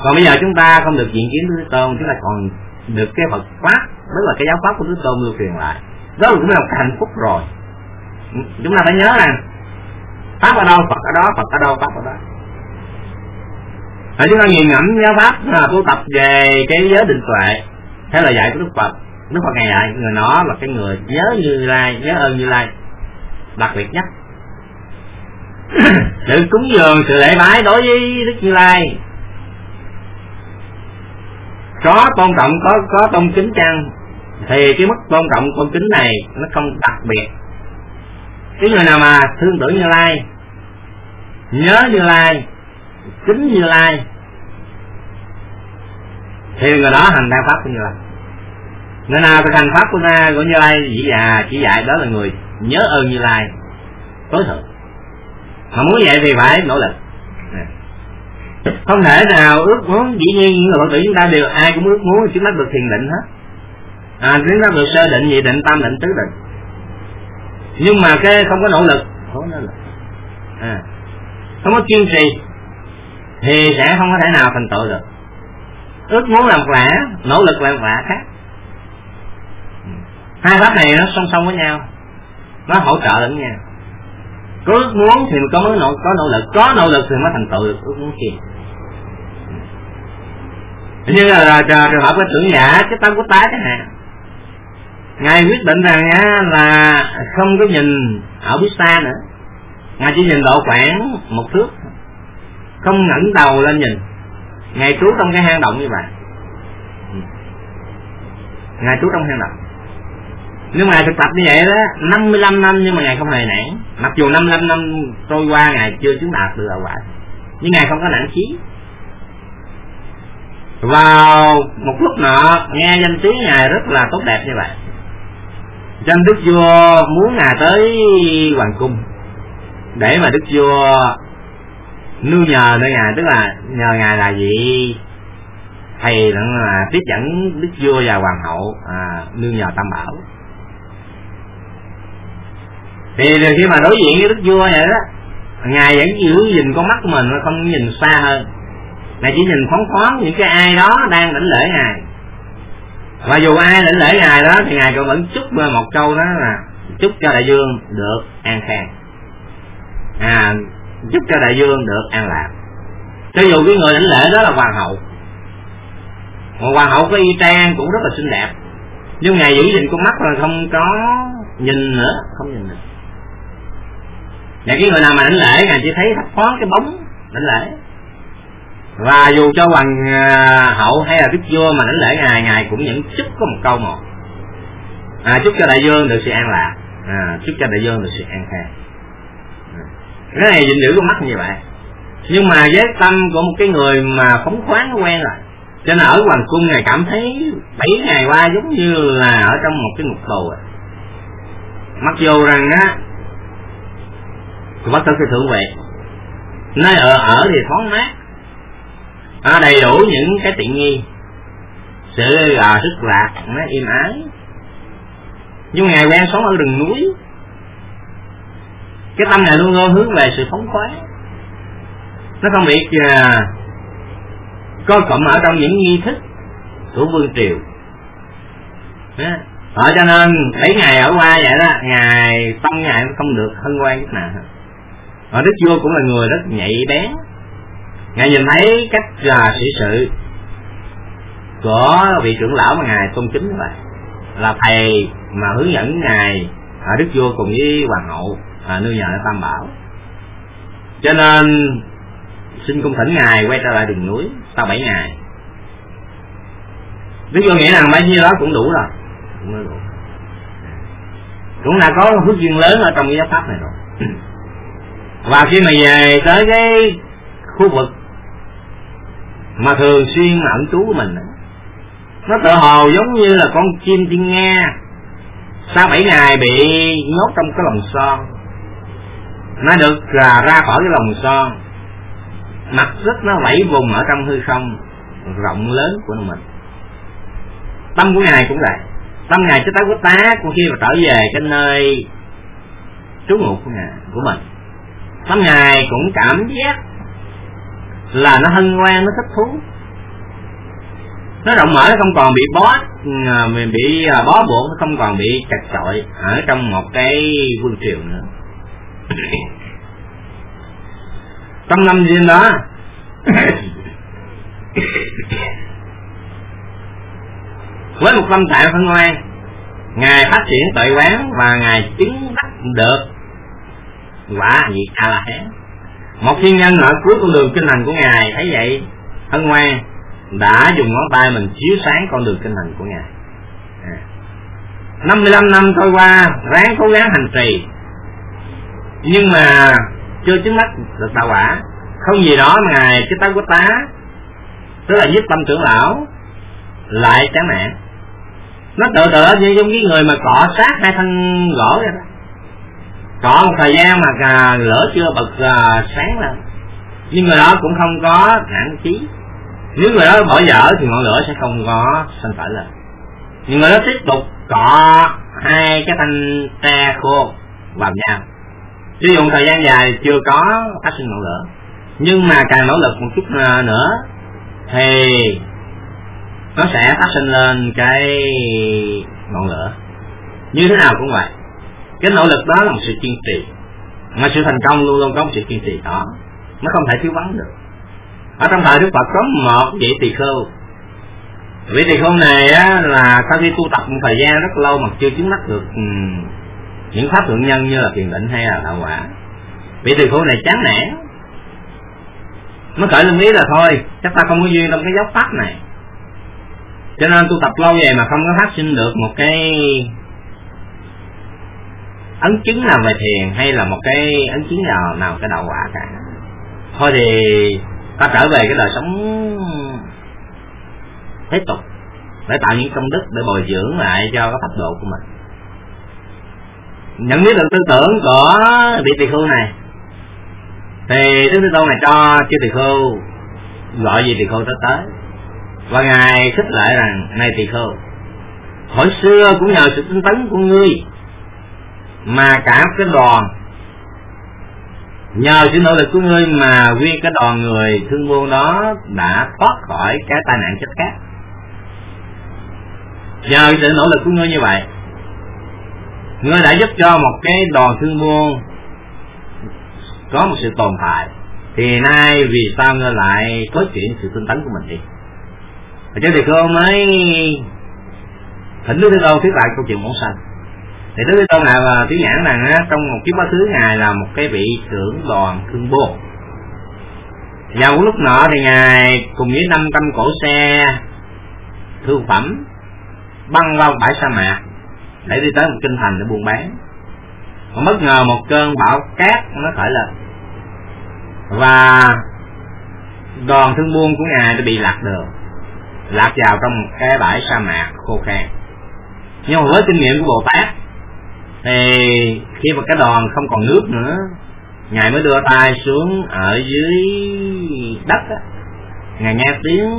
Còn bây giờ chúng ta không được diễn kiến với thế tôn, chúng ta còn được cái Phật pháp đó là cái giáo pháp của Đức Tôn lưu truyền lại. Đó cũng là một hạnh phúc rồi. Chúng ta phải nhớ rằng, pháp ở đâu, Phật ở đó, Phật ở đâu, pháp ở đó. Hãy chúng ta nghiền ngẫm giáo pháp là tu tập về cái giới định tuệ, thế là dạy của Đức Phật. Đức Phật ngày dạy, người nó là cái người nhớ như lai nhớ ơn như lai, đặc biệt nhất. sự cúng dường, sự lễ bái đối với Đức Như Lai. Có tôn trọng, có có tôn kính chăng? Thì cái mức tôn trọng tôn kính này nó không đặc biệt. Cái người nào mà thương tưởng như lai, nhớ như lai, kính như lai, thì người đó hành đạo pháp của như lai. Người nào thực hành pháp của na của như lai chỉ già chỉ dạy đó là người nhớ ơn như lai, tối thượng mà muốn vậy thì phải nỗ lực. Không thể nào ước muốn dĩ nhiên những người phật tử chúng ta đều ai cũng ước muốn chúng ta được thiền định hết. À chúng ta được sơ định nhị định tam định tứ định. Nhưng mà cái không có nỗ lực không có nỗ lực. À, không có kiên trì thì sẽ không có thể nào thành tựu được. Ước muốn làm lẽ nỗ lực làm lẽ khác. Ừ. Hai pháp này nó song song với nhau nó hỗ trợ lẫn nhau có ước muốn thì có mới nỗ có nỗ lực có nỗ lực thì mới thành tựu được ước muốn kia như là, là trường hợp của tưởng giả cái tâm của tái chẳng hạn ngài quyết định rằng á, là không có nhìn ở phía xa nữa. Ngài chỉ nhìn độ khoảng một thước. Không ngẩng đầu lên nhìn. Ngài trú trong cái hang động như vậy. Ngài trú trong hang động nếu mà thực tập như vậy đó 55 năm nhưng mà ngài không hề nản. Mặc dù 55 năm trôi qua ngài chưa chứng đạt được đạo quả. Nhưng ngài không có nản chí. Vào một lúc nọ nghe danh tiếng ngài rất là tốt đẹp như vậy. Danh đức vua muốn ngài tới hoàng cung để mà đức vua nương nhờ nơi ngài tức là nhờ ngài là gì thầy là tiếp dẫn đức vua và hoàng hậu à, nương nhờ tam bảo thì khi mà đối diện với đức vua vậy đó, ngài vẫn giữ nhìn con mắt của mình không nhìn xa hơn. Ngài chỉ nhìn phóng khoáng những cái ai đó đang đảnh lễ ngài. Và dù ai đảnh lễ ngài đó, thì ngài cũng vẫn chúc một câu đó là chúc cho đại dương được an khang. À chúc cho đại dương được an lạc. Cho dù cái người đảnh lễ đó là hoàng hậu một hoàng hậu có y trang cũng rất là xinh đẹp. Nhưng ngài giữ gìn con mắt là không có nhìn nữa, không nhìn nữa và cái người nào mà đảnh lễ ngài chỉ thấy thấp thoáng cái bóng đảnh lễ. Và dù cho hoàng à, hậu hay là đức vua mà đảnh lễ ngài ngài cũng những chúc có một câu một. À, chúc cho đại dương được sự an lạc. À, chúc cho đại dương được sự an khang. À, cái này gìn giữ con mắt như vậy. Nhưng mà với tâm của một cái người mà phóng khoáng quen rồi. Cho nên ở hoàng cung này cảm thấy bảy ngày qua giống như là ở trong một cái ngục tù. Mặc dù rằng á và bắt tới cái thượng vệ. Nơi ở ở thì thoáng mát. À, đầy đủ những cái tiện nghi. Sự à, sức lạc nó im ái nhưng ngày quen sống ở rừng núi. Cái tâm này luôn luôn hướng về sự phóng khoáng. Nó không bị à, coi cụm ở trong những nghi thức của vương triều. Đó. Ở cho nên mấy ngày ở qua vậy đó ngày tâm ngày không được hân hoan chút nào và đức vua cũng là người rất nhạy bén. Ngài nhìn thấy cách là sĩ sự của vị trưởng lão mà ngài tôn kính vậy là thầy mà hướng dẫn ngài ở đức vua cùng với hoàng hậu à, nuôi nhờ tam bảo. Cho nên xin cung thỉnh ngài quay trở lại đường núi sau bảy ngày. Đức vua nghĩ rằng bao nhiêu đó cũng đủ rồi. Cũng đủ. Cũng đã có phước duyên lớn ở trong cái giáo pháp này rồi và khi mà về tới cái khu vực mà thường xuyên ẩn trú của mình, nó tự hồ giống như là con chim tiên nghe sau bảy ngày bị nhốt trong cái lồng son, nó được là ra khỏi cái lồng son. Mặt rất nó vẫy vùng ở trong hư không, rộng lớn của mình. Tâm của ngài cũng vậy. Tâm ngài cho tới quốc tá của khi mà trở về cái nơi trú ngụ của ngài, của mình tâm ngài cũng cảm giác là nó hân hoan, nó thích thú. Nó rộng mở, nó không còn bị bó mình bị à, bó buộc, nó không còn bị chặt chội ở trong một cái vương triều nữa. Trong năm riêng đó, với một tâm trạng phân ngoan ngài phát triển tội quán và ngài chứng đắc được quả gì a la hán một thiên nhân ở cuối con đường kinh hành của ngài, thấy vậy hân ngoan, đã dùng ngón tay mình chiếu sáng con đường kinh hành của ngài. À. 55 năm trôi qua, ráng cố gắng hành trì. Nhưng mà chưa chứng đắc được đạo quả. Không gì đó mà ngài cái tá của tá, tức là giúp tâm trưởng lão, lại chán nản. Nó tự tự như giống cái người mà cọ sát hai thân gỗ vậy đó cọ một thời gian mà cà lửa chưa bật à, sáng lên nhưng người đó cũng không có nản chí. Nếu người đó bỏ dở thì ngọn lửa sẽ không có sanh khởi lên. Nhưng người đó tiếp tục cọ hai cái thanh tre khô vào nhau. Sử dụng thời gian dài chưa có phát sinh ngọn lửa. Nhưng mà càng nỗ lực một chút à, nữa thì nó sẽ phát sinh lên cái ngọn lửa. Như thế nào cũng vậy cái nỗ lực đó là một sự kiên trì. Mà sự thành công luôn luôn có một sự kiên trì đó. Nó không thể thiếu vắng được. Ở trong thời đức phật có một vị tỳ khưu vị tỳ khưu này á, là sau khi tu tập một thời gian rất lâu mà chưa chứng đắc được ừ, những pháp thượng nhân như là thiền định hay là đạo quả. Vị tỳ khưu này chán nản nó khởi lên ý là thôi chắc ta không có duyên trong cái giáo pháp này. Cho nên tu tập lâu vậy mà không có phát sinh được một cái ấn chứng nào về thiền hay là một cái ấn chứng nào nào cái đạo quả cả. Thôi thì ta trở về cái đời sống thế tục, để tạo những công đức để bồi dưỡng lại cho cái pháp độ của mình. Nhận biết được tư tưởng của vị tỳ khưu này, thì đức thế tôn này cho chư tỳ khưu gọi gì tỳ khưu tới tới. Và ngài khích lại rằng, này tỳ khưu, hồi xưa cũng nhờ sự tinh tấn của ngươi mà cả cái đoàn. Nhờ sự nỗ lực của ngươi mà nguyên cái đoàn người thương buôn đó đã thoát khỏi cái tai nạn chết khác. Nhờ sự nỗ lực của ngươi như vậy, ngươi đã giúp cho một cái đoàn thương buôn có một sự tồn tại. Thì nay vì sao ngươi lại có chuyện sự tinh tấn của mình đi? Và cho thì cô mới thỉnh đức thế đâu thuyết lại câu chuyện bổn xanh thì đức thế tôn này là tiếng nhãn rằng á, trong một kiếp quá khứ ngài là một cái vị trưởng đoàn thương bô. Vào một lúc nọ thì ngài cùng với năm trăm cổ xe thương phẩm băng qua bãi sa mạc để đi tới một kinh thành để buôn bán. Mà bất ngờ một cơn bão cát nó khởi lên. Và đoàn thương buôn của ngài đã bị lạc đường lạc vào trong một cái bãi sa mạc khô khan. Nhưng mà với kinh nghiệm của bồ tát thì khi mà cái đòn không còn nước nữa, ngài mới đưa tay xuống ở dưới đất á. Ngài nghe tiếng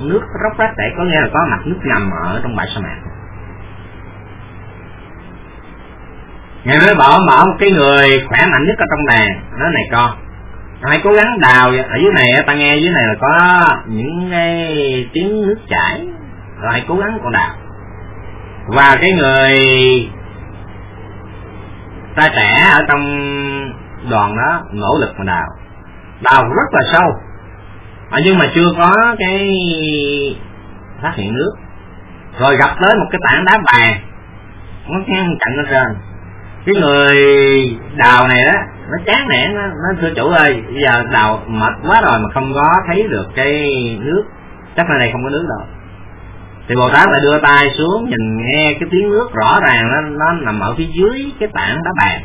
nước róc rách để có nghĩa là có mặt nước ngầm ở trong bãi sa mạc. Ngài mới bảo mở một cái người khỏe mạnh nhất ở trong đàn, nói, này con, hãy cố gắng đào ở dưới này ta nghe dưới này là có những cái tiếng nước chảy, rồi hãy cố gắng con đào. Và cái người ta trẻ ở trong đoàn đó nỗ lực mà đào. Đào rất là sâu. À, nhưng mà chưa có cái phát hiện nước. Rồi gặp tới một cái tảng đá vàng nó ngang cạnh ở trên. Cái người đào này đó nó chán nản nó, nó thưa chủ ơi bây giờ đào mệt quá rồi mà không có thấy được cái nước. Chắc nơi này không có nước đâu thì bồ tát lại đưa tay xuống nhìn nghe cái tiếng nước rõ ràng, nó nó nằm ở phía dưới cái tảng đá bàn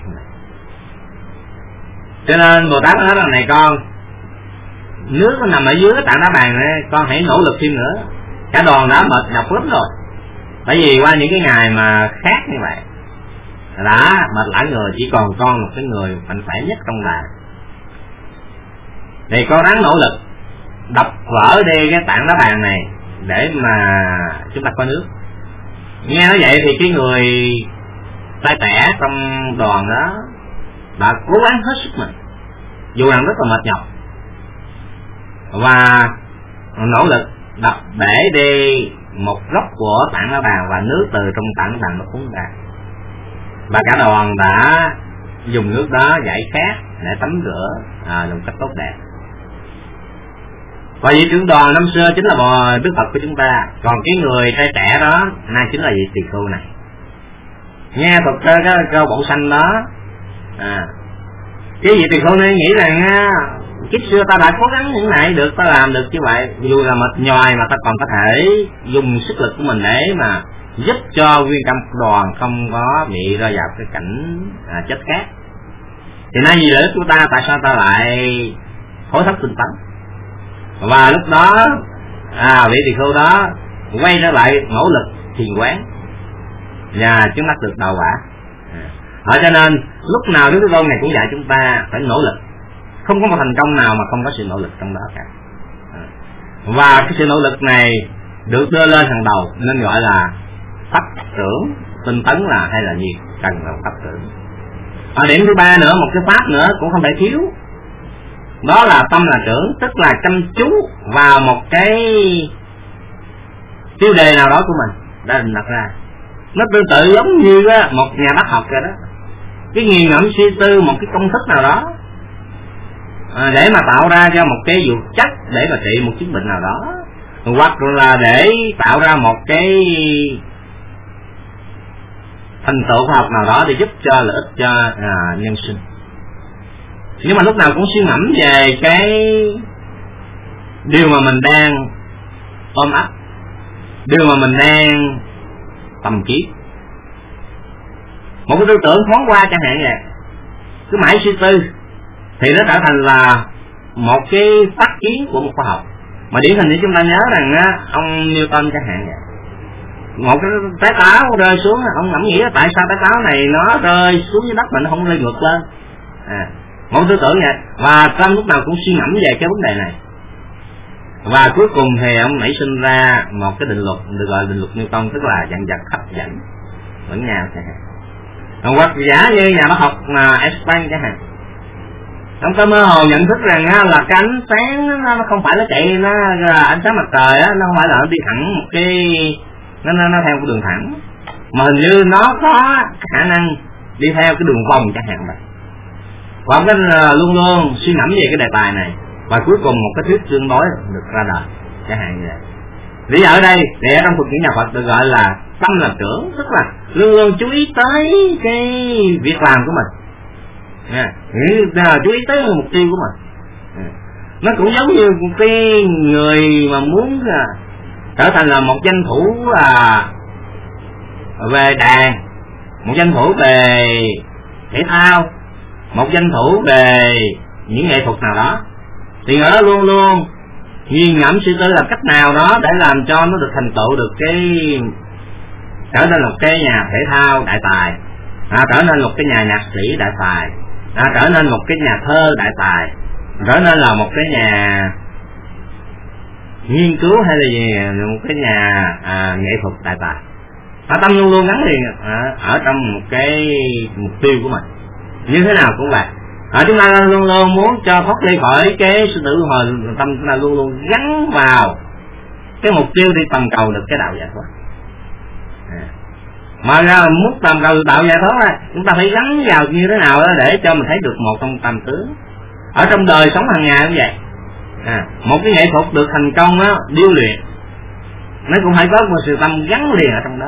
cho nên bồ tát nói rằng này con, nước nó nằm ở dưới cái tảng đá bàn này, con hãy nỗ lực thêm nữa. Cả đoàn đã mệt nhọc lắm rồi. Bởi vì qua những cái ngày mà khác như vậy, đã mệt lã người, chỉ còn con một cái người mạnh khỏe nhất trong đàn thì con ráng nỗ lực đập vỡ đi cái tảng đá bàn này để mà chúng ta có nước. Nghe nói vậy thì cái người tay tẻ trong đoàn đó đã cố gắng hết sức mình. Dù rằng rất là mệt nhọc. Và nỗ lực đập bể đi một góc của tảng lá bàn và nước từ trong tảng bàn nó cuốn ra. Và cả đoàn đã dùng nước đó giải khát để tắm rửa à, dùng cách tốt đẹp và vị trưởng đoàn năm xưa chính là bò đức phật của chúng ta. Còn cái người trai trẻ đó nay chính là vị tỳ khưu này. Nghe thuật cái, cái câu bổ xanh đó à cái vị tỳ khưu này nghĩ rằng à, kiếp xưa ta đã cố gắng những này được ta làm được như vậy. Dù là mệt nhòi mà ta còn có thể dùng sức lực của mình để mà giúp cho nguyên tâm đoàn không có bị rơi vào cái cảnh à, chết khác. Thì nay vì lợi ích của ta tại sao ta lại hối thúc tinh tấn? Và lúc đó à vị tỳ khưu đó quay trở lại nỗ lực thiền quán. Và chúng ta được đầu quả. À, ở cho nên, lúc nào đức tôn này cũng dạy chúng ta phải nỗ lực. Không có một thành công nào mà không có sự nỗ lực trong đó cả. À, và cái sự nỗ lực này được đưa lên hàng đầu, nên gọi là pháp trưởng tinh tấn là hay là gì? Cần là pháp trưởng ở điểm thứ ba nữa, một cái pháp nữa cũng không thể thiếu đó là tâm là trưởng tức là chăm chú vào một cái tiêu đề nào đó của mình đã định đặt ra. Nó tương tự giống như một nhà bác học vậy đó. Cái nghiền ngẫm suy tư một cái công thức nào đó à, để mà tạo ra cho một cái dược chất để mà trị một chứng bệnh nào đó. Hoặc là để tạo ra một cái thành tựu khoa học nào đó để giúp cho lợi ích cho à, nhân sinh nhưng mà lúc nào cũng suy ngẫm về cái điều mà mình đang ôm ấp điều mà mình đang tầm ký một cái tư tưởng thoáng qua chẳng hạn vậy. Cứ mãi suy tư thì nó trở thành là một cái phát kiến của một khoa học. Mà điển hình như chúng ta nhớ rằng á, ông Newton chẳng hạn vậy. Một cái trái táo rơi xuống ông ngẫm nghĩ tại sao trái táo này nó rơi xuống dưới đất mà nó không rơi ngược lên? À, một tư tưởng vậy và tâm lúc nào cũng suy ngẫm về cái vấn đề này. Và cuối cùng thì ông nảy sinh ra một cái định luật được gọi là định luật Newton tức là dạng vật hấp dẫn. Lẫn nhau chẳng hạn. Hoặc giả như nhà bác học mà Einstein chẳng hạn. Ông ta mơ hồ nhận thức rằng á, là cái ánh sáng nó, nó không phải nó chạy nó là ánh sáng mặt trời á nó không phải là nó đi thẳng một cái nó nó, nó theo cái đường thẳng. Mà hình như nó có khả năng đi theo cái đường vòng chẳng hạn vậy và ông cái à, luôn luôn suy ngẫm về cái đề tài này. Và cuối cùng một cái thuyết tương đối được ra đời chẳng hạn như vậy. Lý ở đây để ở trong thuật ngữ nhà Phật được gọi là tâm là trưởng tức là luôn luôn chú ý tới cái việc làm của mình. À, chú ý tới mục tiêu của mình. À. nó cũng giống như một cái người mà muốn à, trở thành là một danh thủ à, về đàn một danh thủ về thể thao một danh thủ về những nghệ thuật nào đó. Thì người đó luôn luôn nghiền ngẫm suy tư làm cách nào đó để làm cho nó được thành tựu được cái trở nên một cái nhà thể thao đại tài. À, trở nên một cái nhà nhạc sĩ đại tài. À, trở nên một cái nhà thơ đại tài. Trở nên là một cái nhà nghiên cứu hay là gì một cái nhà à, nghệ thuật đại tài. Ở tâm luôn luôn gắn liền à, ở trong một cái mục tiêu của mình như thế nào cũng vậy. À, chúng ta luôn luôn muốn cho thoát ly khỏi cái sự tự hồi tâm chúng ta luôn luôn gắn vào cái mục tiêu đi tầm cầu được cái đạo giải thoát. À. mà ra muốn tầm cầu đạo giải thoát là chúng ta phải gắn vào như thế nào đó để cho mình thấy được một trong tâm tướng ở trong đời sống hàng ngày cũng vậy. À, một cái nghệ thuật được thành công á điêu luyện nó cũng phải có một sự tâm gắn liền ở trong đó.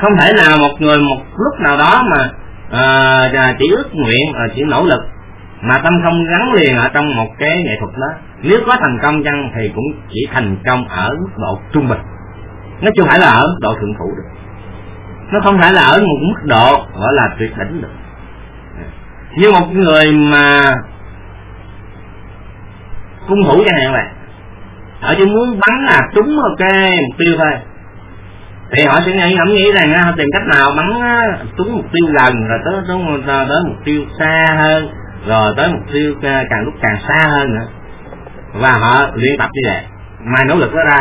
Không thể nào một người một lúc nào đó mà à, chỉ ước nguyện à, chỉ nỗ lực. Mà tâm không gắn liền ở trong một cái nghệ thuật đó. Nếu có thành công chăng thì cũng chỉ thành công ở mức độ trung bình. Nó chưa phải là ở mức độ thượng thủ được. Nó không phải là ở một mức độ gọi là tuyệt đỉnh được. Như một người mà cung thủ chẳng hạn vậy. Họ chỉ muốn bắn là trúng một cái mục tiêu thôi thì họ sẽ nghĩ ngẫm nghĩ rằng họ tìm cách nào bắn à, trúng mục tiêu gần rồi tới tới, tới, mục tiêu xa hơn rồi tới mục tiêu à, càng lúc càng xa hơn nữa. Và họ luyện tập như vậy. Mai nỗ lực đó ra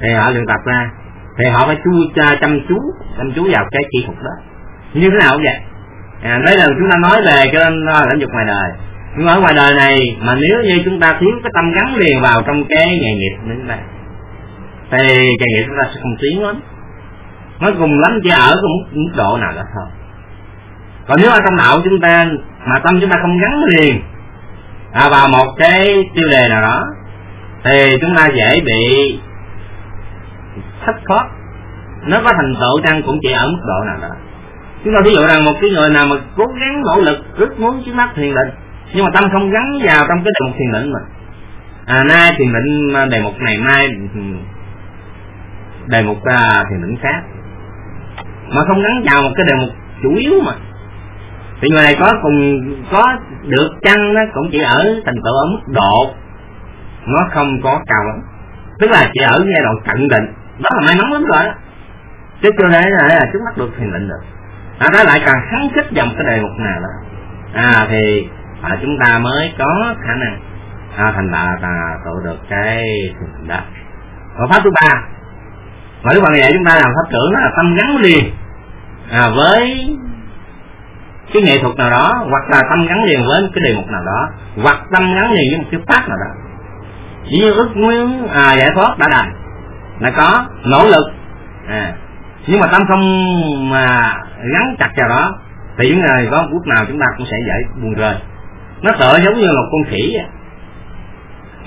thì họ luyện tập ra. Thì họ phải chú chăm chú chăm chú vào cái kỹ thuật đó. Như thế nào cũng vậy. À, đấy là chúng ta nói về cái lĩnh vực ngoài đời. Nhưng ở ngoài đời này mà nếu như chúng ta thiếu cái tâm gắn liền vào trong cái nghề nghiệp như thế này thì nghề nghiệp chúng ta sẽ không tiến lắm nó cùng lắm chỉ ở cái mức, mức độ nào đó thôi. Còn nếu ở trong đạo chúng ta mà tâm chúng ta không gắn liền à, vào một cái tiêu đề nào đó thì chúng ta dễ bị thất thoát. Nó có thành tựu chăng cũng chỉ ở mức độ nào đó. Chúng ta ví dụ rằng một cái người nào mà cố gắng nỗ lực rất muốn chứng mắt thiền định nhưng mà tâm không gắn vào trong cái đề mục thiền định mà. À nay thiền định đề mục này mai ừ, đề mục à, thiền định khác mà không gắn vào một cái đề mục chủ yếu mà. Thì người này có cùng có được chăng nó cũng chỉ ở thành tựu ở mức độ nó không có cao lắm. Tức là chỉ ở giai đoạn cận định. Đó là may mắn lắm rồi chứ chưa đấy là, là trước mắt được thiền định được. À, đó lại càng kháng khích dòng cái đề mục nào đó. À thì à, chúng ta mới có khả năng à, thành là à, tụ được cái thiền định đó. Và pháp thứ ba và đức phật vậy chúng ta làm pháp trưởng đó là tâm gắn liền à, với cái nghệ thuật nào đó hoặc là tâm gắn liền với cái đề mục nào đó hoặc tâm gắn liền với một cái pháp nào đó. Chỉ như ước nguyên à, giải thoát đã đành là có nỗ lực à, nhưng mà tâm không mà gắn chặt vào đó thì những ngày có phút nào chúng ta cũng sẽ dễ buồn rơi. Nó sợ giống như một con khỉ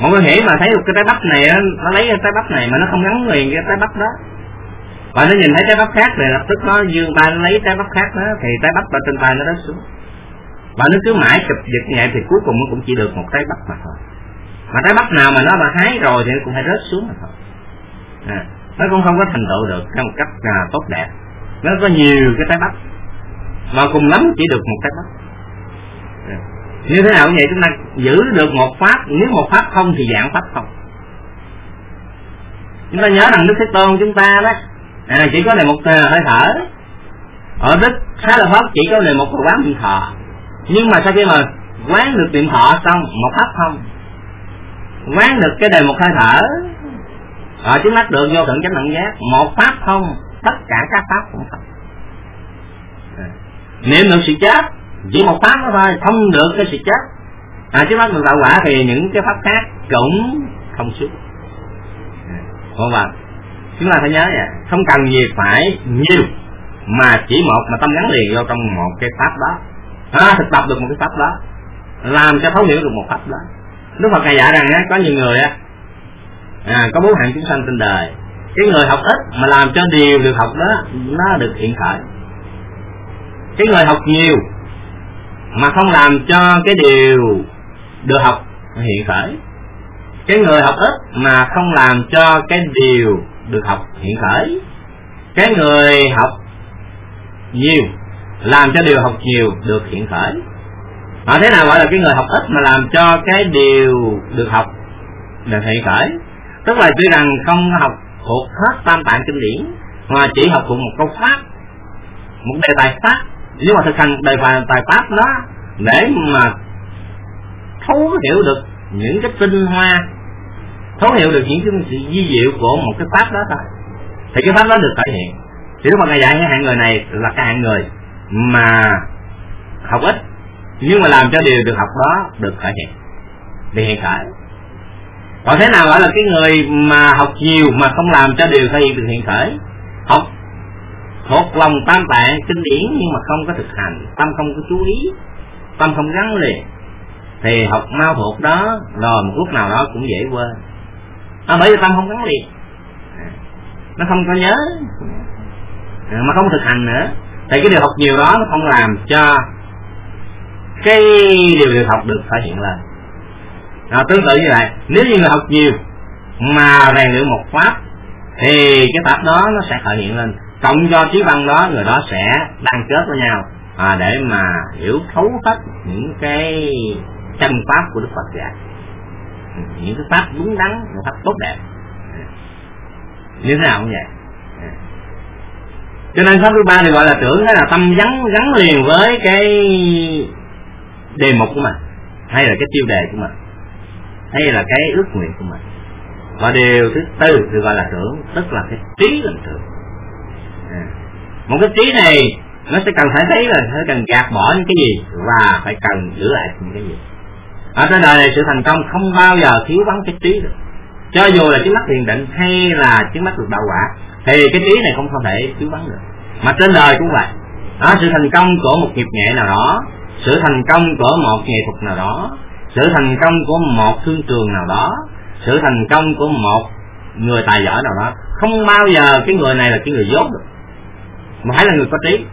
mọi người hiểu mà thấy một cái trái bắp này nó lấy cái trái bắp này mà nó không gắn liền cái trái bắp đó. Và nó nhìn thấy trái bắp khác thì lập tức nó dương tay lấy trái bắp khác đó thì trái bắp ở trên tay nó rớt xuống. Và nó cứ mãi chụp giật nhẹ thì cuối cùng nó cũng chỉ được một trái bắp mà thôi. Mà trái bắp nào mà nó mà hái rồi thì nó cũng phải rớt xuống mà thôi. À, nó cũng không có thành tựu được theo một cách à, tốt đẹp. Nó có nhiều cái trái bắp mà cùng lắm chỉ được một trái bắp như thế nào cũng vậy chúng ta giữ được một pháp. Nếu một pháp không thì dạng pháp không. Chúng ta nhớ rằng đức thế tôn chúng ta đó à, chỉ có này một hơi thở. Ở đức khá là pháp chỉ có này một quán niệm thọ nhưng mà sau khi mà quán được niệm thọ xong một pháp không. Quán được cái đề một hơi thở ở trước mắt được vô thượng chánh đẳng giác. Một pháp không tất cả các pháp cũng không. À, niệm được sự chết chỉ một pháp đó thôi không được cái sự chết. À chứ bắt được tạo quả thì những cái pháp khác cũng không xuất. Không à chúng ta phải nhớ vậy không cần gì phải nhiều mà chỉ một mà tâm gắn liền vô trong một cái pháp đó. À, thực tập được một cái pháp đó làm cho thấu hiểu được một pháp đó. Đức phật ngài dạy rằng á có nhiều người á à, có bốn hạng chúng sanh trên đời. Cái người học ít mà làm cho điều được học đó nó được hiện khởi. Cái người học nhiều mà không làm cho cái điều được học hiện khởi. Cái người học ít mà không làm cho cái điều được học hiện khởi. Cái người học nhiều, làm cho điều học nhiều được hiện khởi. Mà thế nào gọi là cái người học ít mà làm cho cái điều được học được hiện khởi? Tức là tuy rằng không học thuộc hết tam tạng kinh điển, mà chỉ học thuộc một câu pháp, một đề tài pháp nhưng mà thực hành đề tài tài pháp đó, để mà thấu hiểu được những cái tinh hoa, thấu hiểu được những cái sự di diệu của một cái pháp đó thôi, thì cái pháp đó được thể hiện. Thì lúc mà ngài dạy cái hạng người này là cái hạng người mà học ít, nhưng mà làm cho điều được học đó được thể hiện bị hiện khởi còn thế nào gọi là cái người mà học nhiều mà không làm cho điều thể hiện được hiện khởi học thuộc lòng tam tạng kinh điển nhưng mà không có thực hành tâm không có chú ý tâm không gắn liền thì học mau thuộc đó rồi một lúc nào đó cũng dễ quên. À, bởi vì tâm không gắn liền. Nó không có nhớ mà không thực hành nữa. Thì cái điều học nhiều đó nó không làm cho cái điều được học được thể hiện lên. À, tương tự như vậy nếu như người học nhiều mà rèn luyện một pháp thì cái pháp đó nó sẽ thể hiện lên cộng cho trí văn đó người đó sẽ đăng kết với nhau à, để mà hiểu thấu hết những cái chân pháp của đức phật dạy. Ừ, những cái pháp đúng đắn những pháp tốt đẹp. Ừ. Như thế nào cũng vậy. Ừ. Cho nên pháp thứ ba thì gọi là tưởng đó là tâm gắn gắn liền với cái đề mục của mình hay là cái tiêu đề của mình hay là cái ước nguyện của mình. Và điều thứ tư thì gọi là tưởng tức là cái trí làm tưởng một cái trí này nó sẽ cần phải thấy là phải cần gạt bỏ những cái gì và phải cần giữ lại những cái gì. Ở trên đời này sự thành công không bao giờ thiếu vắng cái trí được. Cho dù là chứng mắt thiền định hay là chứng mắt được đạo quả thì cái trí này không không thể thiếu vắng được. Mà trên đời cũng vậy. Đó, sự thành công của một nghiệp nghệ nào đó sự thành công của một nghệ thuật nào đó sự thành công của một thương trường nào đó sự thành công của một người tài giỏi nào đó không bao giờ cái người này là cái người dốt được mà phải là người có trí.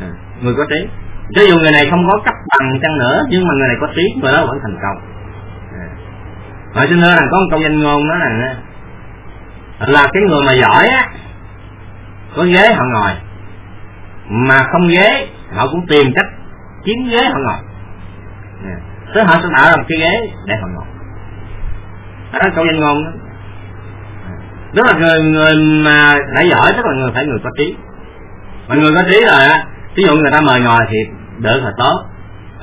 À, người có trí. Cho dù người này không có cấp bằng chăng nữa nhưng mà người này có trí người đó vẫn thành công. À. cho nên là có một câu danh ngôn đó là là cái người mà giỏi á có ghế họ ngồi mà không ghế họ cũng tìm cách kiếm ghế họ ngồi. À. Thế họ sẽ tạo ra một cái ghế để họ ngồi. Đó câu danh ngôn đó. À, tức là người, người mà đã giỏi tức là người phải người có trí mọi người có trí rồi á ví dụ người ta mời ngồi thì đỡ là tốt.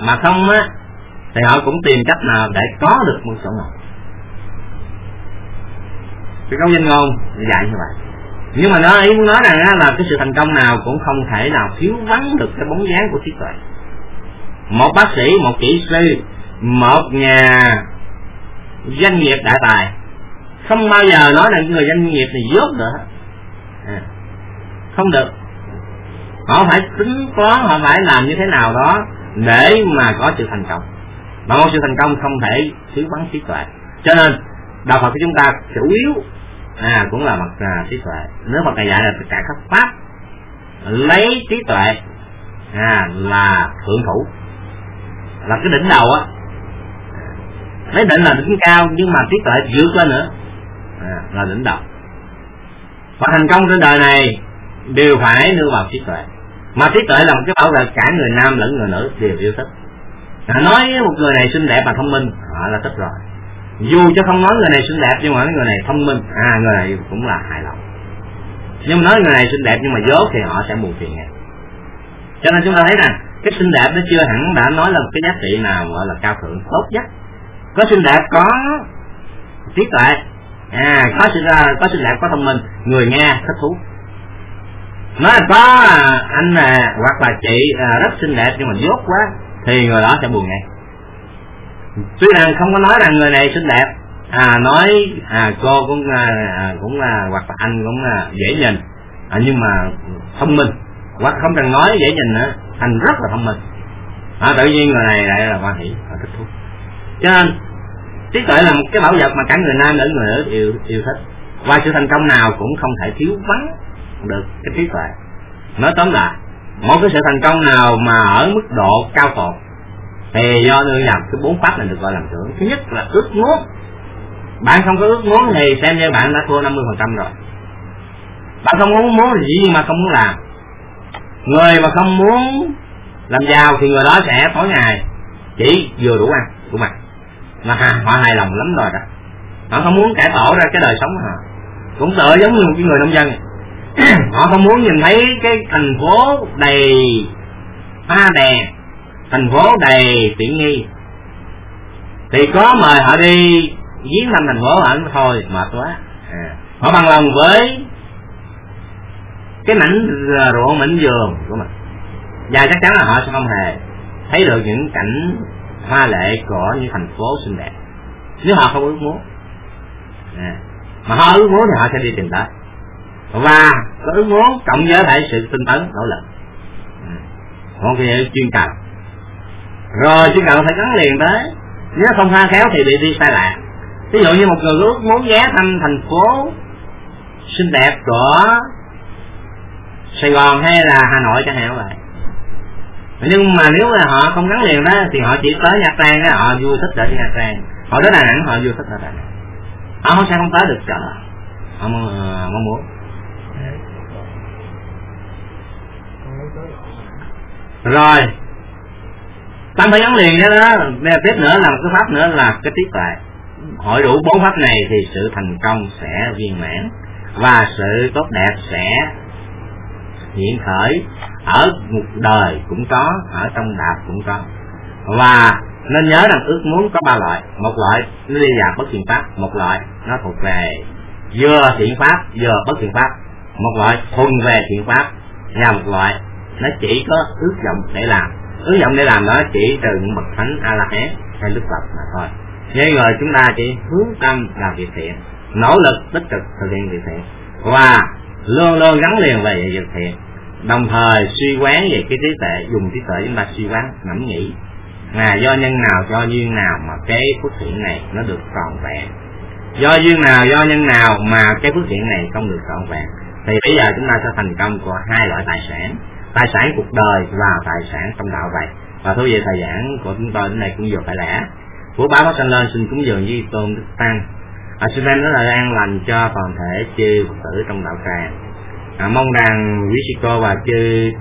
Mà không á thì họ cũng tìm cách nào để có được một chỗ ngồi. Cái câu danh ngôn dạy như vậy. Nhưng mà nó ý muốn nói rằng là cái sự thành công nào cũng không thể nào thiếu vắng được cái bóng dáng của trí tuệ. Một bác sĩ một kỹ sư một nhà doanh nghiệp đại tài không bao giờ nói là người doanh nghiệp này dốt nữa, à, không được họ phải tính toán họ phải làm như thế nào đó để mà có sự thành công. Mà một sự thành công không thể thiếu vắng trí tuệ. Cho nên đạo phật của chúng ta chủ yếu à cũng là mặt à, trí tuệ. Nếu mà thầy dạy là tất cả các pháp lấy trí tuệ à là thượng thủ là cái đỉnh đầu á. Lấy định là đỉnh cao nhưng mà trí tuệ vượt lên nữa à, là đỉnh đầu. Và thành công trên đời này đều phải đưa vào trí tuệ mà trí tuệ là một cái bảo vệ cả người nam lẫn người nữ đều yêu thích. À, nói một người này xinh đẹp và thông minh họ là thích rồi. Dù cho không nói người này xinh đẹp nhưng mà nói người này thông minh à người này cũng là hài lòng. Nhưng mà nói người này xinh đẹp nhưng mà dốt thì họ sẽ buồn phiền ngay cho nên chúng ta thấy rằng cái xinh đẹp nó chưa hẳn đã nói là một cái giá trị nào gọi là cao thượng tốt nhất. Có xinh đẹp có trí tuệ. À có sự à, có xinh đẹp có thông minh. Người nghe thích thú nói có anh à, hoặc là chị à, rất xinh đẹp nhưng mà dốt quá thì người đó sẽ buồn ngay. Tuy rằng không có nói rằng người này xinh đẹp à nói à cô cũng à, à, cũng à, hoặc là anh cũng à, dễ nhìn à, nhưng mà thông minh. Hoặc không cần nói dễ nhìn nữa anh rất là thông minh. À, tự nhiên người này lại là quan hỷ và thích thú. Cho nên trí tuệ là một cái bảo vật mà cả người nam lẫn người nữ yêu yêu thích. Và sự thành công nào cũng không thể thiếu vắng được cái trí tuệ. Nói tóm lại, một cái sự thành công nào mà ở mức độ cao tột thì do nơi làm cái bốn pháp này được gọi là trưởng thứ nhất là ước muốn. Bạn không có ước muốn thì xem như bạn đã thua 50% phần trăm rồi. Bạn không muốn muốn gì mà không muốn làm. Người mà không muốn làm giàu thì người đó sẽ tối ngày chỉ vừa đủ ăn đủ mặt mà họ hài lòng lắm rồi đó. Họ không muốn cải tổ ra cái đời sống họ. Cũng tựa giống như một người nông dân họ không muốn nhìn thấy cái thành phố đầy hoa đèn thành phố đầy tiện nghi. Thì có mời họ đi viếng thăm thành phố họ thôi mệt quá. À. họ bằng lòng với cái mảnh ruộng mảnh vườn của mình. Và chắc chắn là họ sẽ không hề thấy được những cảnh hoa lệ của những thành phố xinh đẹp. Nếu họ không ước muốn. À. mà họ ước muốn thì họ sẽ đi tìm tới và có ứng muốn cộng với lại sự tinh tấn nỗ lực còn thì chuyên cần. Rồi chuyên cần phải gắn liền tới. Nếu không tha khéo thì bị đi sai lạc. Ví dụ như một người ước muốn ghé thăm thành phố xinh đẹp của Sài Gòn hay là Hà Nội chẳng hạn vậy. Nhưng mà nếu mà họ không gắn liền đó thì họ chỉ tới Nha Trang đó, họ vui thích ở Nha Trang. Họ đến Đà Nẵng họ vui thích ở Đà Nẵng. Họ không sao không tới được chợ. Họ mong, ờ, mong muốn. Rồi. Tâm phải gắn liền với đó tiếp nữa là một cái pháp nữa là cái trí tuệ hội đủ bốn pháp này thì sự thành công sẽ viên mãn và sự tốt đẹp sẽ hiện khởi ở một đời cũng có, ở trong đạo cũng có. Và nên nhớ rằng ước muốn có ba loại. Một loại nó đi vào bất thiện pháp, một loại nó thuộc về vừa thiện pháp, vừa bất thiện pháp. Một loại thuần về thiện pháp, và một loại nó chỉ có ước vọng để làm. Ước vọng để làm đó chỉ từ những bậc thánh a la hán hay đức phật mà thôi. Nhưng người chúng ta chỉ hướng tâm làm việc thiện, nỗ lực tích cực thực hiện việc thiện, và luôn luôn gắn liền về việc thiện. Đồng thời suy quán về cái trí tuệ, dùng trí tuệ chúng ta suy quán, ngẫm nghĩ. Là do nhân nào, do duyên nào mà cái phước thiện này nó được tròn vẹn? Do duyên nào, do nhân nào mà cái phước thiện này không được trọn vẹn? Thì bây giờ chúng ta sẽ thành công của hai loại tài sản tài sản cuộc đời và tài sản trong đạo vậy. Và thú vị thời giảng của chúng tôi đến đây cũng vừa phải lẽ. Của báo phát sanh lên xin cúng dường với tôn đức tăng. À, xin đem đó là an lành cho toàn thể chư phật tử trong đạo tràng. À, mong rằng quý sư cô và chư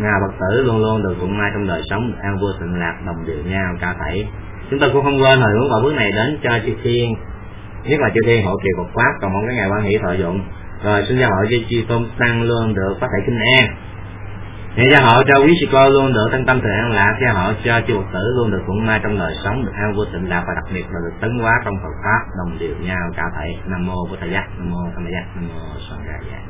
nhà phật tử luôn luôn được thuận mai trong đời sống an vui thịnh lạc đồng đều nhau ca thảy. Chúng tôi cũng không quên hồi hướng vào bước này đến cho chư thiên nhất là chư thiên hộ trì Phật pháp. Còn mong cái ngày quan hỷ thọ dụng. Rồi xin gia hội cho chư tôn tăng luôn được phát thể kinh an Nguyện gia hộ cho quý sư cô luôn được thân tâm thường an lạc, gia hộ cho chư Phật tử luôn được thuận mai trong đời sống, được an vui tịnh lạc và đặc biệt là được tấn hóa trong Phật pháp đồng đều nhau cả thảy. Nam mô Bổn Thầy Giác, Nam mô Tham Giác, Nam mô Sơn Gà Giác.